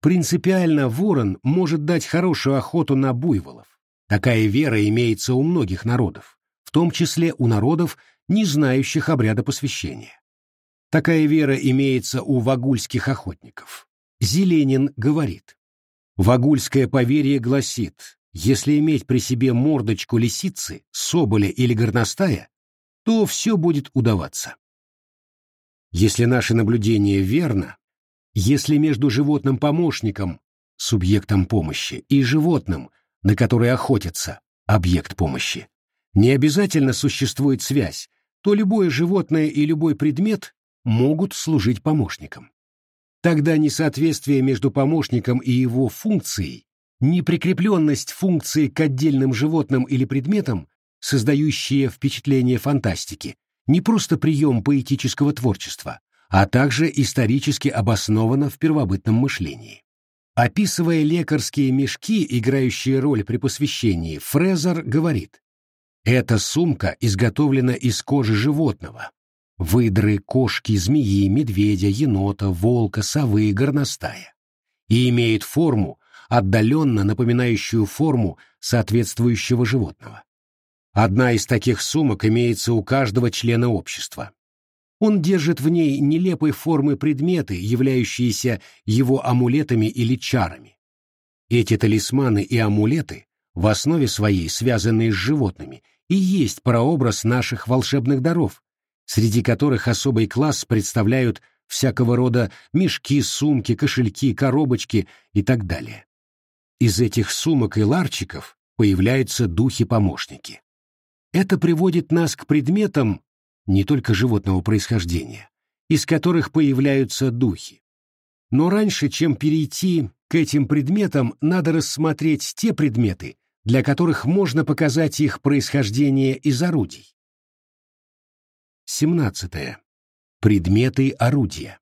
Принципиально ворон может дать хорошую охоту на буйволов. Такая вера имеется у многих народов, в том числе у народов, не знающих обряда посвящения. Такая вера имеется у вагульских охотников. Зеленин говорит, «Вагульское поверье гласит, если иметь при себе мордочку лисицы, соболя или горностая, то все будет удаваться. Если наше наблюдение верно, если между животным-помощником, субъектом помощи, и животным, на которое охотятся, объект помощи, не обязательно существует связь, то любое животное и любой предмет могут служить помощником. Тогда несоответствие между помощником и его функцией неприкрепленность функции к отдельным животным или предметам, создающие впечатление фантастики, не просто прием поэтического творчества, а также исторически обоснована в первобытном мышлении. Описывая лекарские мешки, играющие роль при посвящении, Фрезер говорит, «Эта сумка изготовлена из кожи животного, выдры, кошки, змеи, медведя, енота, волка, совы, горностая, и имеет форму, отдаленно напоминающую форму соответствующего животного. Одна из таких сумок имеется у каждого члена общества. Он держит в ней нелепой формы предметы, являющиеся его амулетами или чарами. Эти талисманы и амулеты, в основе своей связанные с животными, и есть прообраз наших волшебных даров, среди которых особый класс представляют всякого рода мешки, сумки, кошельки, коробочки и так далее. Из этих сумок и ларчиков появляются духи-помощники. Это приводит нас к предметам, не только животного происхождения, из которых появляются духи. Но раньше, чем перейти к этим предметам, надо рассмотреть те предметы, для которых можно показать их происхождение из орудий. 17. Предметы орудия.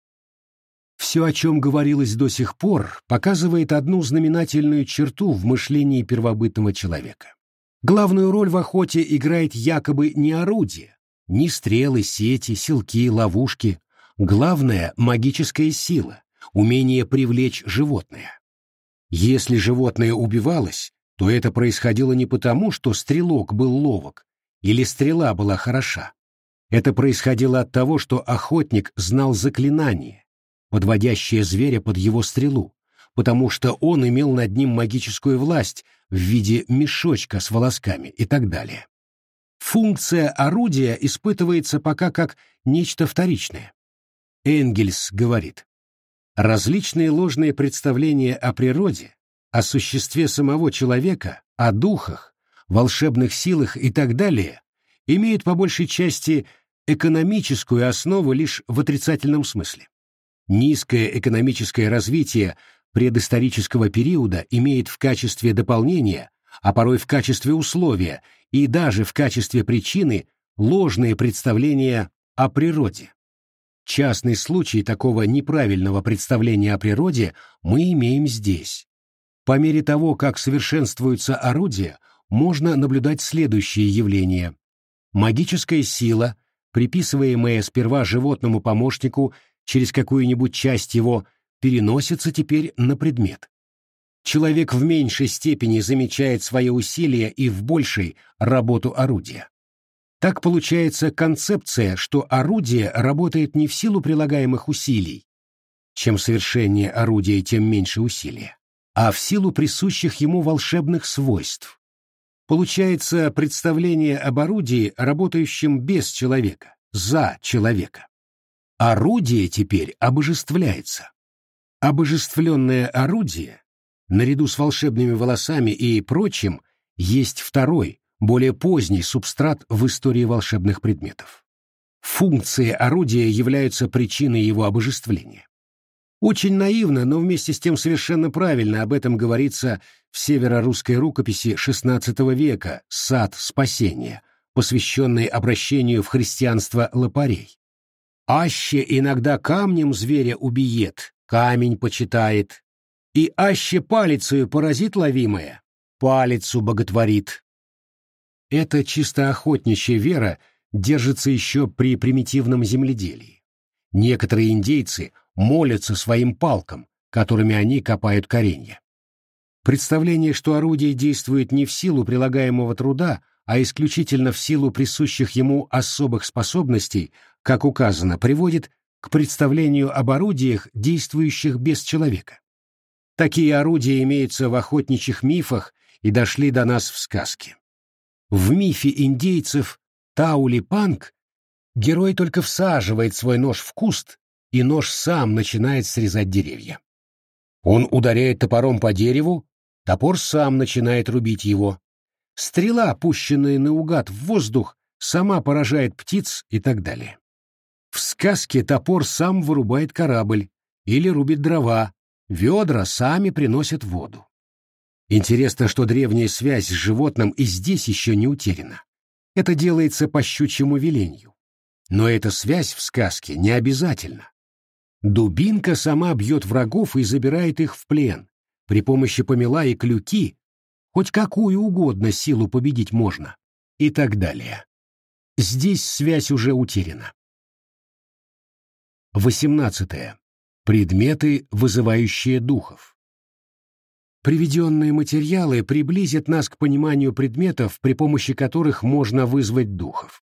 Все, о чем говорилось до сих пор, показывает одну знаменательную черту в мышлении первобытного человека. Главную роль в охоте играет якобы не орудие, ни стрелы, сети, селки, ловушки. Главное — магическая сила, умение привлечь животное. Если животное убивалось, то это происходило не потому, что стрелок был ловок или стрела была хороша. Это происходило от того, что охотник знал заклинание, подводящее зверя под его стрелу, потому что он имел над ним магическую власть в виде мешочка с волосками и так далее. Функция орудия испытывается пока как нечто вторичное. Энгельс говорит, различные ложные представления о природе, о существе самого человека, о духах, волшебных силах и так далее имеют по большей части экономическую основу лишь в отрицательном смысле. Низкое экономическое развитие предысторического периода имеет в качестве дополнения, а порой в качестве условия и даже в качестве причины ложные представления о природе. Частный случай такого неправильного представления о природе мы имеем здесь. По мере того, как совершенствуются орудия, можно наблюдать следующие явления. Магическая сила, приписываемая сперва животному помощнику через какую-нибудь часть его, переносится теперь на предмет человек в меньшей степени замечает свои усилия и в большей – работу орудия. Так получается концепция, что орудие работает не в силу прилагаемых усилий, чем совершеннее орудие, тем меньше усилия, а в силу присущих ему волшебных свойств. Получается представление об орудии, работающем без человека, за человека. Орудие теперь обожествляется. Обожествленное орудие наряду с волшебными волосами и прочим, есть второй, более поздний субстрат в истории волшебных предметов. Функции орудия являются причиной его обожествления. Очень наивно, но вместе с тем совершенно правильно об этом говорится в северо-русской рукописи XVI века «Сад спасения», посвященной обращению в христианство лопарей. «Аще иногда камнем зверя убиет, камень почитает, и аще палицею поразит ловимое, палицу боготворит. Эта чисто охотничья вера держится еще при примитивном земледелии. Некоторые индейцы молятся своим палкам, которыми они копают коренья. Представление, что орудие действует не в силу прилагаемого труда, а исключительно в силу присущих ему особых способностей, как указано, приводит к представлению об орудиях, действующих без человека. Такие орудия имеются в охотничьих мифах и дошли до нас в сказке. В мифе индейцев Таули-Панк герой только всаживает свой нож в куст, и нож сам начинает срезать деревья. Он ударяет топором по дереву, топор сам начинает рубить его. Стрела, пущенная наугад в воздух, сама поражает птиц и так далее. В сказке топор сам вырубает корабль или рубит дрова, Ведра сами приносят воду. Интересно, что древняя связь с животным и здесь еще не утеряна. Это делается по щучьему велению. Но эта связь в сказке не обязательна. Дубинка сама бьет врагов и забирает их в плен. При помощи помела и клюки хоть какую угодно силу победить можно. И так далее. Здесь связь уже утеряна. 18. Предметы, вызывающие духов. Приведенные материалы приблизят нас к пониманию предметов, при помощи которых можно вызвать духов.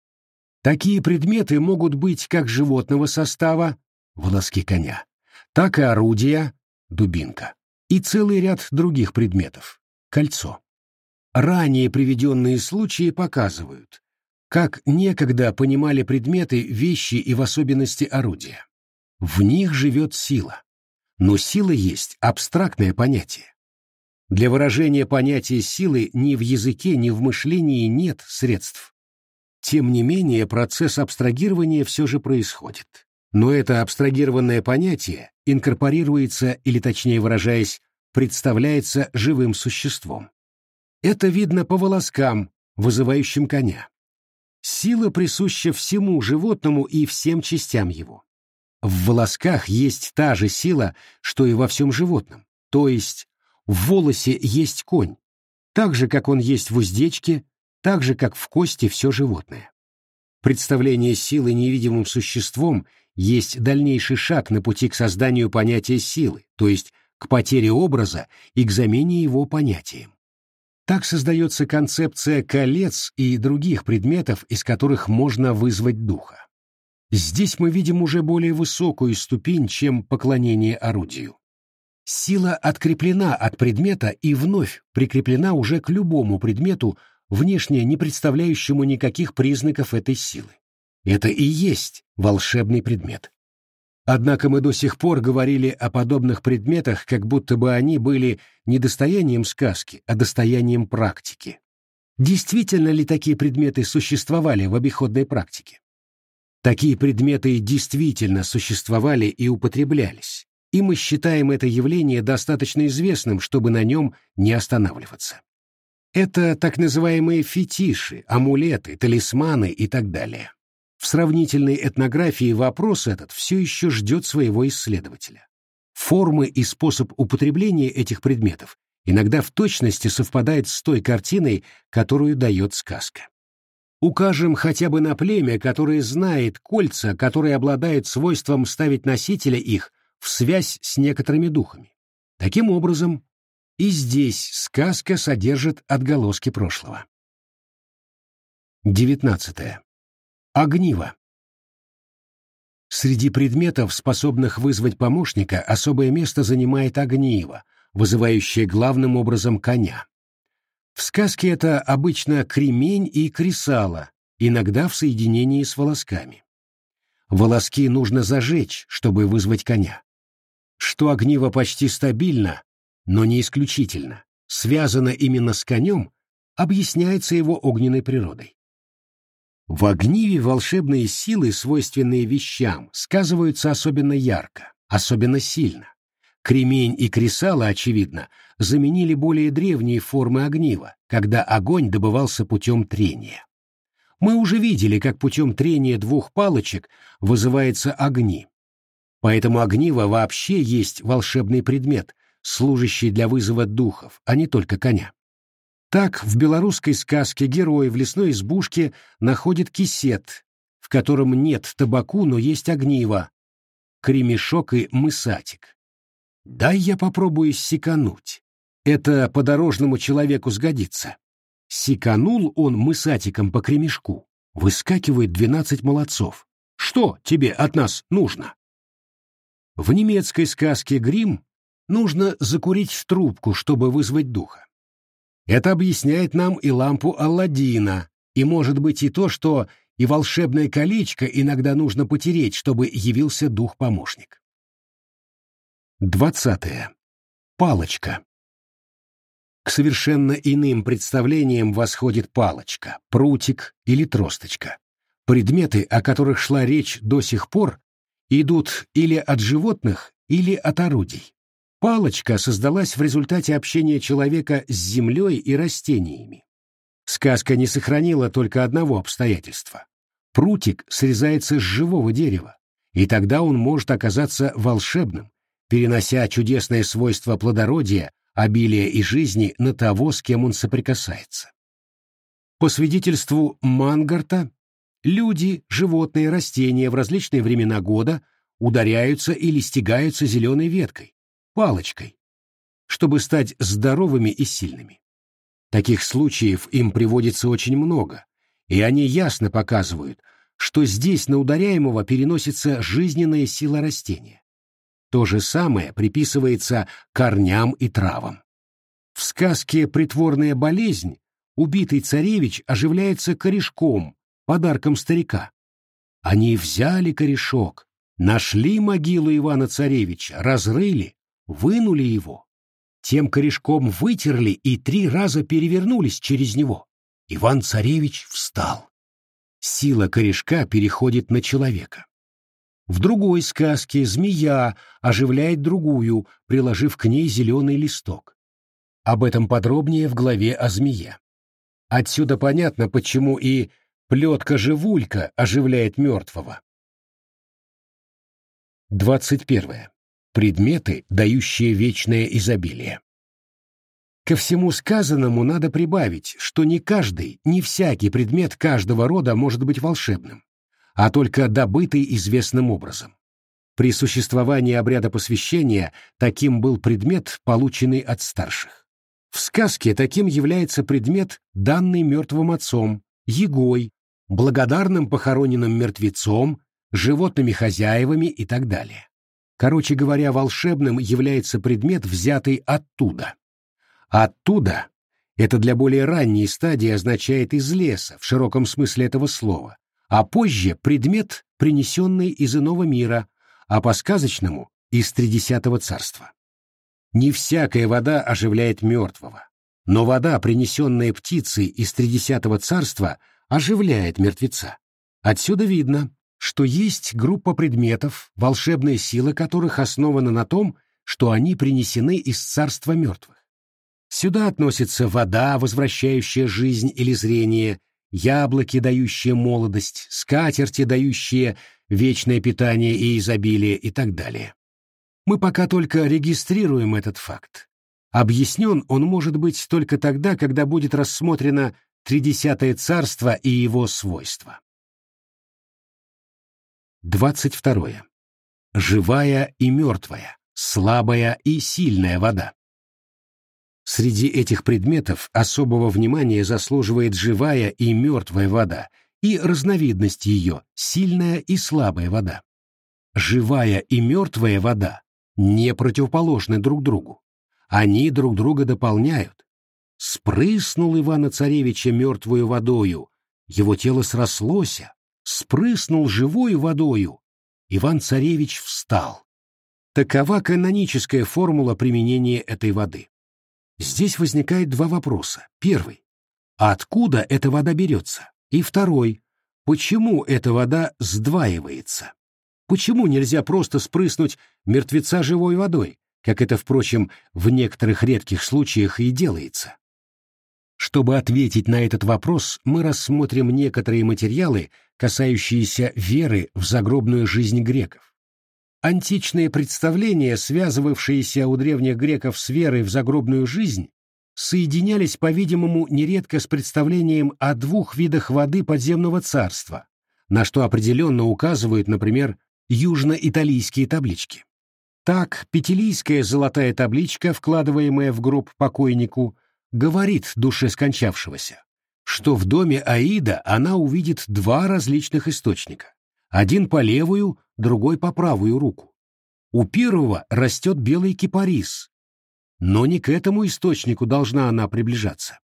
Такие предметы могут быть как животного состава, волоски коня, так и орудия, дубинка, и целый ряд других предметов, кольцо. Ранее приведенные случаи показывают, как некогда понимали предметы, вещи и в особенности орудия. В них живет сила. Но сила есть абстрактное понятие. Для выражения понятия силы ни в языке, ни в мышлении нет средств. Тем не менее, процесс абстрагирования все же происходит. Но это абстрагированное понятие инкорпорируется, или точнее выражаясь, представляется живым существом. Это видно по волоскам, вызывающим коня. Сила присуща всему животному и всем частям его. В волосках есть та же сила, что и во всем животном, то есть в волосе есть конь, так же, как он есть в уздечке, так же, как в кости все животное. Представление силы невидимым существом есть дальнейший шаг на пути к созданию понятия силы, то есть к потере образа и к замене его понятием. Так создается концепция колец и других предметов, из которых можно вызвать духа. Здесь мы видим уже более высокую ступень, чем поклонение орудию. Сила откреплена от предмета и вновь прикреплена уже к любому предмету, внешне не представляющему никаких признаков этой силы. Это и есть волшебный предмет. Однако мы до сих пор говорили о подобных предметах, как будто бы они были не достоянием сказки, а достоянием практики. Действительно ли такие предметы существовали в обиходной практике? Такие предметы действительно существовали и употреблялись, и мы считаем это явление достаточно известным, чтобы на нем не останавливаться. Это так называемые фетиши, амулеты, талисманы и так далее. В сравнительной этнографии вопрос этот все еще ждет своего исследователя. Формы и способ употребления этих предметов иногда в точности совпадают с той картиной, которую дает сказка. Укажем хотя бы на племя, которое знает кольца, которые обладают свойством ставить носителя их в связь с некоторыми духами. Таким образом, и здесь сказка содержит отголоски прошлого. 19. Огниво. Среди предметов, способных вызвать помощника, особое место занимает огниво, вызывающее главным образом коня. В сказке это обычно кремень и кресало, иногда в соединении с волосками. Волоски нужно зажечь, чтобы вызвать коня что огниво почти стабильно, но не исключительно, связано именно с конем, объясняется его огненной природой. В огниве волшебные силы, свойственные вещам, сказываются особенно ярко, особенно сильно. Кремень и кресало, очевидно, заменили более древние формы огнива, когда огонь добывался путем трения. Мы уже видели, как путем трения двух палочек вызывается огни, Поэтому огниво вообще есть волшебный предмет, служащий для вызова духов, а не только коня. Так в белорусской сказке герой в лесной избушке находит кисет, в котором нет табаку, но есть огниво, кремешок и мысатик. Дай я попробую сикануть. Это подорожному человеку сгодится. Сиканул он мысатиком по кремешку. Выскакивает двенадцать молодцов. Что тебе от нас нужно? В немецкой сказке «Грим» нужно закурить трубку, чтобы вызвать духа. Это объясняет нам и лампу Алладина, и может быть и то, что и волшебное колечко иногда нужно потереть, чтобы явился дух-помощник. Двадцатое. Палочка. К совершенно иным представлениям восходит палочка, прутик или тросточка. Предметы, о которых шла речь до сих пор, идут или от животных, или от орудий. Палочка создалась в результате общения человека с землей и растениями. Сказка не сохранила только одного обстоятельства. Прутик срезается с живого дерева, и тогда он может оказаться волшебным, перенося чудесное свойство плодородия, обилия и жизни на того, с кем он соприкасается. По свидетельству Мангарта, Люди, животные, растения в различные времена года ударяются или стягаются зеленой веткой, палочкой, чтобы стать здоровыми и сильными. Таких случаев им приводится очень много, и они ясно показывают, что здесь на ударяемого переносится жизненная сила растения. То же самое приписывается корням и травам. В сказке «Притворная болезнь» убитый царевич оживляется корешком, подарком старика. Они взяли корешок, нашли могилу Ивана-царевича, разрыли, вынули его. Тем корешком вытерли и три раза перевернулись через него. Иван-царевич встал. Сила корешка переходит на человека. В другой сказке змея оживляет другую, приложив к ней зеленый листок. Об этом подробнее в главе о змее. Отсюда понятно, почему и плетка-живулька оживляет мертвого. 21. Предметы, дающие вечное изобилие. Ко всему сказанному надо прибавить, что не каждый, не всякий предмет каждого рода может быть волшебным, а только добытый известным образом. При существовании обряда посвящения таким был предмет, полученный от старших. В сказке таким является предмет, данный мертвым отцом, егой, благодарным похороненным мертвецом, животными хозяевами и так далее. Короче говоря, волшебным является предмет, взятый оттуда. Оттуда — это для более ранней стадии означает из леса, в широком смысле этого слова, а позже предмет, принесенный из иного мира, а по-сказочному — из Тридесятого царства. Не всякая вода оживляет мертвого, но вода, принесенная птицей из Тридесятого царства, оживляет мертвеца. Отсюда видно, что есть группа предметов, волшебная сила которых основана на том, что они принесены из царства мертвых. Сюда относится вода, возвращающая жизнь или зрение, яблоки, дающие молодость, скатерти, дающие вечное питание и изобилие и так далее. Мы пока только регистрируем этот факт. Объяснен он может быть только тогда, когда будет рассмотрено Тридесятое царство и его свойства. 22. Живая и мертвая, слабая и сильная вода. Среди этих предметов особого внимания заслуживает живая и мертвая вода и разновидность ее – сильная и слабая вода. Живая и мертвая вода не противоположны друг другу. Они друг друга дополняют. Спрыснул Ивана-царевича мертвую водою, его тело срослося, спрыснул живой водою. Иван-царевич встал. Такова каноническая формула применения этой воды. Здесь возникает два вопроса. Первый. Откуда эта вода берется? И второй. Почему эта вода сдваивается? Почему нельзя просто спрыснуть мертвеца живой водой, как это, впрочем, в некоторых редких случаях и делается? Чтобы ответить на этот вопрос, мы рассмотрим некоторые материалы, касающиеся веры в загробную жизнь греков. Античные представления, связывавшиеся у древних греков с верой в загробную жизнь, соединялись, по-видимому, нередко с представлением о двух видах воды подземного царства, на что определенно указывают, например, южно-италийские таблички. Так, петелийская золотая табличка, вкладываемая в гроб покойнику, говорит душе скончавшегося, что в доме Аида она увидит два различных источника. Один по левую, другой по правую руку. У первого растет белый кипарис, но не к этому источнику должна она приближаться.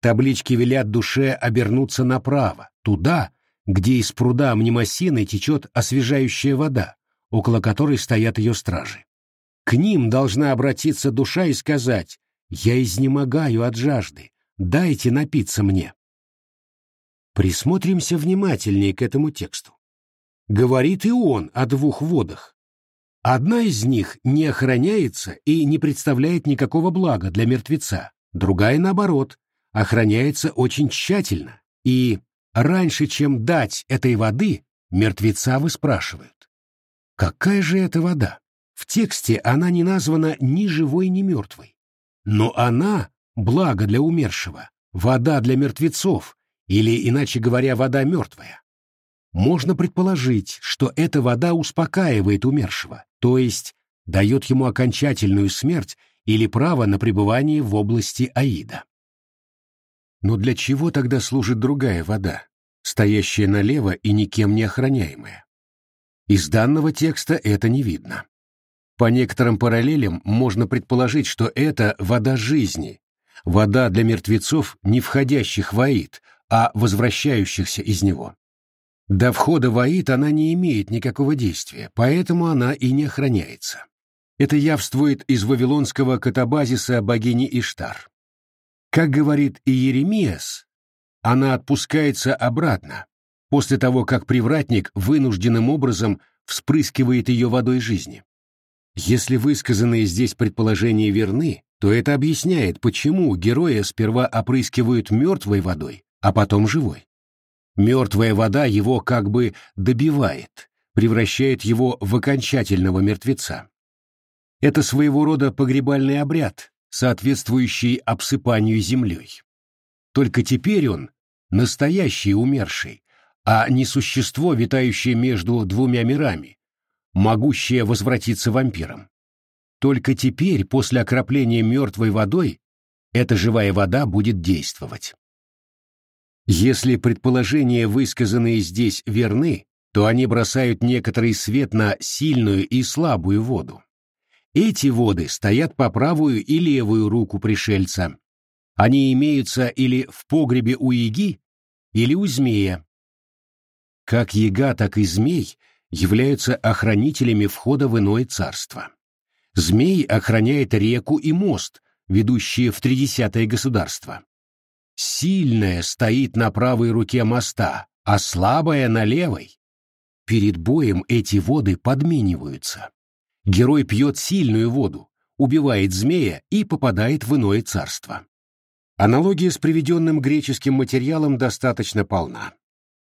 Таблички велят душе обернуться направо, туда, где из пруда Мнемосины течет освежающая вода, около которой стоят ее стражи. К ним должна обратиться душа и сказать «Я изнемогаю от жажды, дайте напиться мне». Присмотримся внимательнее к этому тексту говорит и он о двух водах. Одна из них не охраняется и не представляет никакого блага для мертвеца, другая, наоборот, охраняется очень тщательно, и раньше, чем дать этой воды, мертвеца выспрашивают. Какая же это вода? В тексте она не названа ни живой, ни мертвой. Но она — благо для умершего, вода для мертвецов, или, иначе говоря, вода мертвая можно предположить, что эта вода успокаивает умершего, то есть дает ему окончательную смерть или право на пребывание в области Аида. Но для чего тогда служит другая вода, стоящая налево и никем не охраняемая. Из данного текста это не видно. По некоторым параллелям можно предположить, что это вода жизни, вода для мертвецов, не входящих в Аид, а возвращающихся из него. До входа в Аид она не имеет никакого действия, поэтому она и не охраняется. Это явствует из вавилонского катабазиса богини Иштар. Как говорит Иеремиас, она отпускается обратно, после того, как привратник вынужденным образом вспрыскивает ее водой жизни. Если высказанные здесь предположения верны, то это объясняет, почему героя сперва опрыскивают мертвой водой, а потом живой. Мертвая вода его как бы добивает, превращает его в окончательного мертвеца. Это своего рода погребальный обряд, соответствующий обсыпанию землей. Только теперь он настоящий умерший, а не существо, витающее между двумя мирами, могущее возвратиться вампиром. Только теперь, после окропления мертвой водой, эта живая вода будет действовать. Если предположения, высказанные здесь, верны, то они бросают некоторый свет на сильную и слабую воду. Эти воды стоят по правую и левую руку пришельца. Они имеются или в погребе у яги, или у змея. Как яга, так и змей являются охранителями входа в иное царство. Змей охраняет реку и мост, ведущие в тридесятое государство. Сильная стоит на правой руке моста, а слабая на левой. Перед боем эти воды подмениваются. Герой пьет сильную воду, убивает змея и попадает в иное царство. Аналогия с приведенным греческим материалом достаточно полна.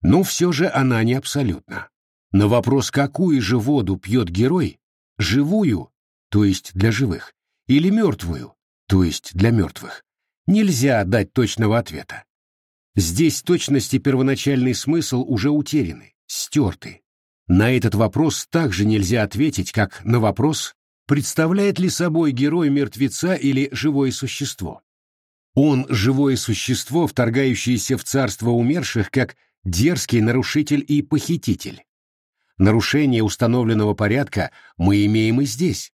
Но все же она не абсолютна. На вопрос, какую же воду пьет герой, живую, то есть для живых, или мертвую, то есть для мертвых, нельзя дать точного ответа. Здесь точность и первоначальный смысл уже утеряны, стерты. На этот вопрос также нельзя ответить, как на вопрос, представляет ли собой герой мертвеца или живое существо. Он – живое существо, вторгающееся в царство умерших, как дерзкий нарушитель и похититель. Нарушение установленного порядка мы имеем и здесь.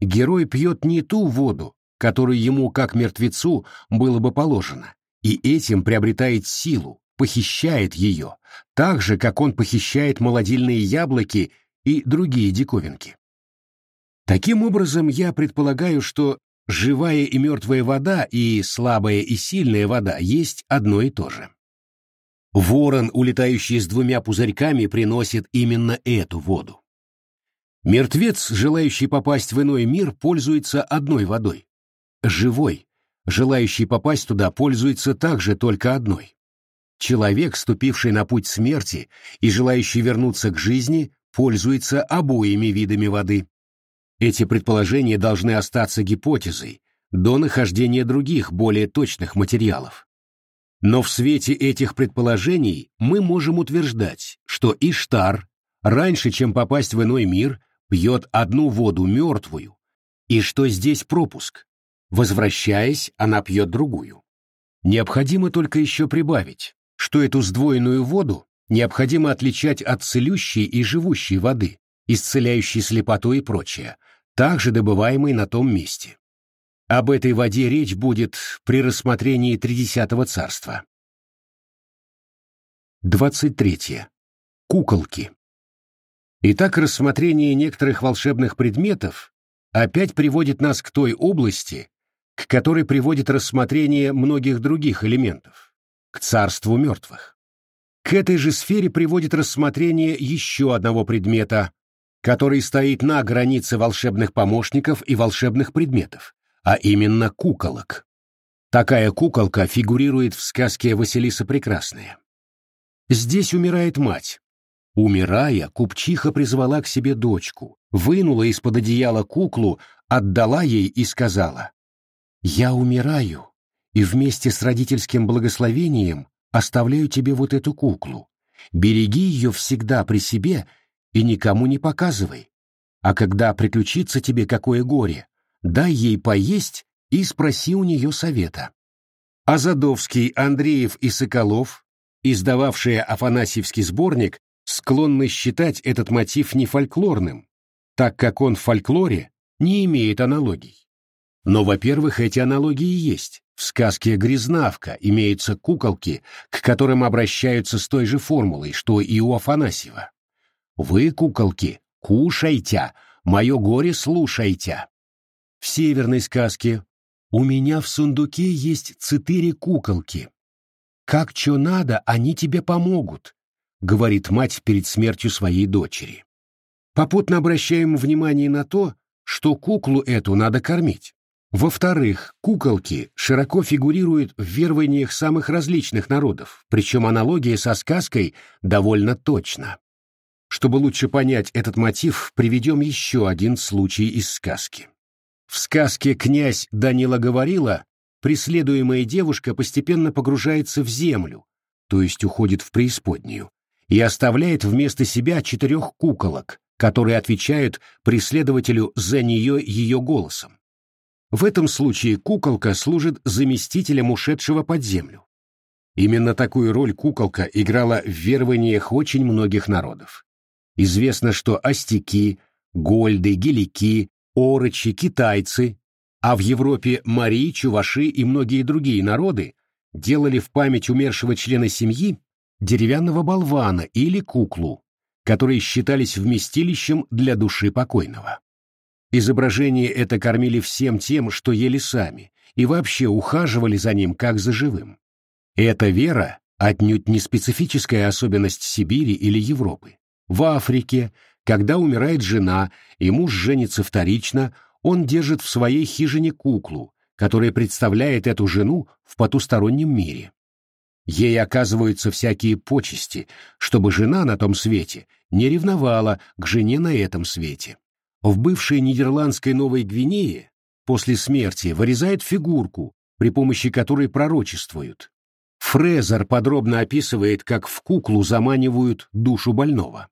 Герой пьет не ту воду, которую ему, как мертвецу, было бы положено, и этим приобретает силу, похищает ее, так же, как он похищает молодильные яблоки и другие диковинки. Таким образом, я предполагаю, что живая и мертвая вода и слабая и сильная вода есть одно и то же. Ворон, улетающий с двумя пузырьками, приносит именно эту воду. Мертвец, желающий попасть в иной мир, пользуется одной водой. Живой, желающий попасть туда, пользуется также только одной. Человек, ступивший на путь смерти и желающий вернуться к жизни, пользуется обоими видами воды. Эти предположения должны остаться гипотезой до нахождения других, более точных материалов. Но в свете этих предположений мы можем утверждать, что Иштар, раньше, чем попасть в иной мир, пьет одну воду мертвую, и что здесь пропуск. Возвращаясь, она пьет другую. Необходимо только еще прибавить, что эту сдвоенную воду необходимо отличать от целющей и живущей воды, исцеляющей слепоту и прочее, также добываемой на том месте. Об этой воде речь будет при рассмотрении Тридесятого царства. 23. Куколки. Итак, рассмотрение некоторых волшебных предметов опять приводит нас к той области, к которой приводит рассмотрение многих других элементов к царству мертвых. К этой же сфере приводит рассмотрение еще одного предмета, который стоит на границе волшебных помощников и волшебных предметов, а именно куколок. Такая куколка фигурирует в сказке «Василиса Прекрасная». Здесь умирает мать. Умирая, купчиха призвала к себе дочку, вынула из-под одеяла куклу, отдала ей и сказала, «Я умираю, и вместе с родительским благословением оставляю тебе вот эту куклу. Береги ее всегда при себе и никому не показывай. А когда приключится тебе какое горе, дай ей поесть и спроси у нее совета. Азадовский, Андреев и Соколов издававшие Афанасьевский сборник, склонны считать этот мотив не фольклорным, так как он в фольклоре не имеет аналогий. Но, во-первых, эти аналогии есть. В сказке «Грязнавка» имеются куколки, к которым обращаются с той же формулой, что и у Афанасьева. «Вы, куколки, кушайте, мое горе слушайте». В северной сказке «У меня в сундуке есть четыре куколки. Как чё надо, они тебе помогут», — говорит мать перед смертью своей дочери. Попутно обращаем внимание на то, что куклу эту надо кормить. Во-вторых, куколки широко фигурируют в верованиях самых различных народов, причем аналогия со сказкой довольно точна. Чтобы лучше понять этот мотив, приведем еще один случай из сказки. В сказке «Князь Данила говорила» преследуемая девушка постепенно погружается в землю, то есть уходит в преисподнюю, и оставляет вместо себя четырех куколок, которые отвечают преследователю за нее ее голосом. В этом случае куколка служит заместителем ушедшего под землю. Именно такую роль куколка играла в верованиях очень многих народов. Известно, что астики, гольды, гелики, орочи, китайцы, а в Европе мари, чуваши и многие другие народы делали в память умершего члена семьи деревянного болвана или куклу, которые считались вместилищем для души покойного. Изображение это кормили всем тем, что ели сами, и вообще ухаживали за ним как за живым. Эта вера отнюдь не специфическая особенность Сибири или Европы. В Африке, когда умирает жена и муж женится вторично, он держит в своей хижине куклу, которая представляет эту жену в потустороннем мире. Ей оказываются всякие почести, чтобы жена на том свете не ревновала к жене на этом свете. В бывшей нидерландской Новой Гвинее после смерти вырезают фигурку, при помощи которой пророчествуют. Фрезер подробно описывает, как в куклу заманивают душу больного.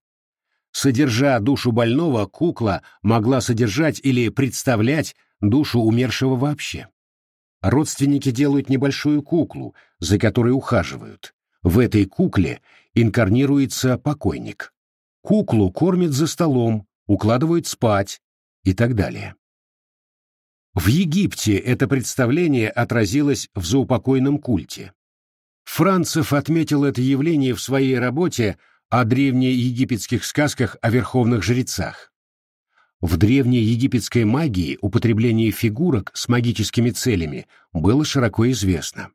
Содержа душу больного, кукла могла содержать или представлять душу умершего вообще. Родственники делают небольшую куклу, за которой ухаживают. В этой кукле инкарнируется покойник. Куклу кормят за столом, укладывают спать и так далее. В Египте это представление отразилось в заупокойном культе. Францев отметил это явление в своей работе о древнеегипетских сказках о верховных жрецах. В древней египетской магии употребление фигурок с магическими целями было широко известно.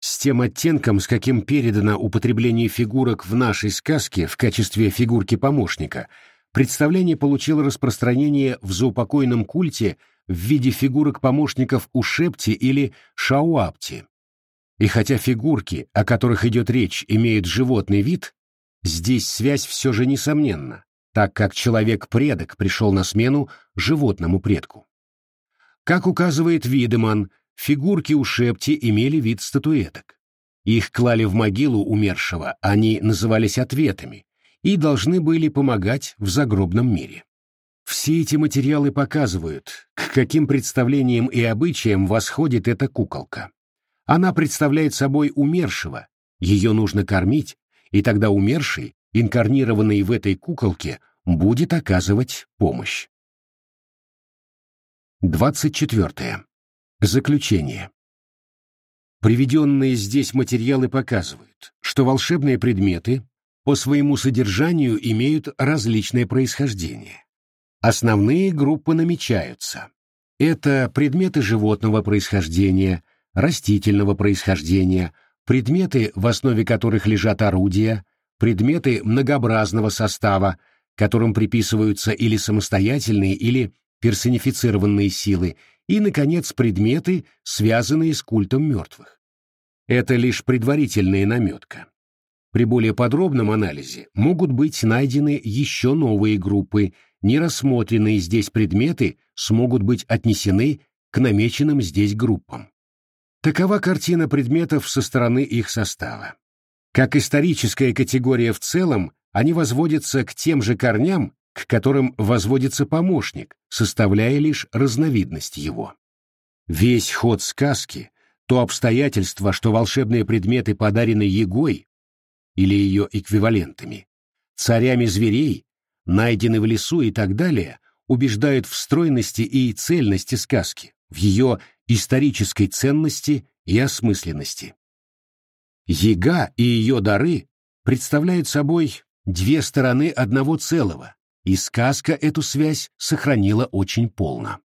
С тем оттенком, с каким передано употребление фигурок в нашей сказке в качестве фигурки помощника, представление получило распространение в заупокойном культе в виде фигурок помощников у Шепти или Шауапти. И хотя фигурки, о которых идет речь, имеют животный вид, здесь связь все же несомненна, так как человек-предок пришел на смену животному предку. Как указывает Видеман, фигурки у Шепти имели вид статуэток. Их клали в могилу умершего, они назывались ответами, и должны были помогать в загробном мире. Все эти материалы показывают, к каким представлениям и обычаям восходит эта куколка. Она представляет собой умершего, ее нужно кормить, и тогда умерший, инкарнированный в этой куколке, будет оказывать помощь. 24. Заключение. Приведенные здесь материалы показывают, что волшебные предметы по своему содержанию имеют различное происхождение. Основные группы намечаются. Это предметы животного происхождения, растительного происхождения, предметы, в основе которых лежат орудия, предметы многообразного состава, которым приписываются или самостоятельные, или персонифицированные силы, и, наконец, предметы, связанные с культом мертвых. Это лишь предварительная наметка. При более подробном анализе могут быть найдены еще новые группы, нерассмотренные здесь предметы смогут быть отнесены к намеченным здесь группам. Такова картина предметов со стороны их состава. Как историческая категория в целом, они возводятся к тем же корням, к которым возводится помощник, составляя лишь разновидность его. Весь ход сказки, то обстоятельство, что волшебные предметы подарены Егой, или ее эквивалентами, царями зверей, найдены в лесу и так далее, убеждают в стройности и цельности сказки, в ее исторической ценности и осмысленности. Ега и ее дары представляют собой две стороны одного целого, и сказка эту связь сохранила очень полно.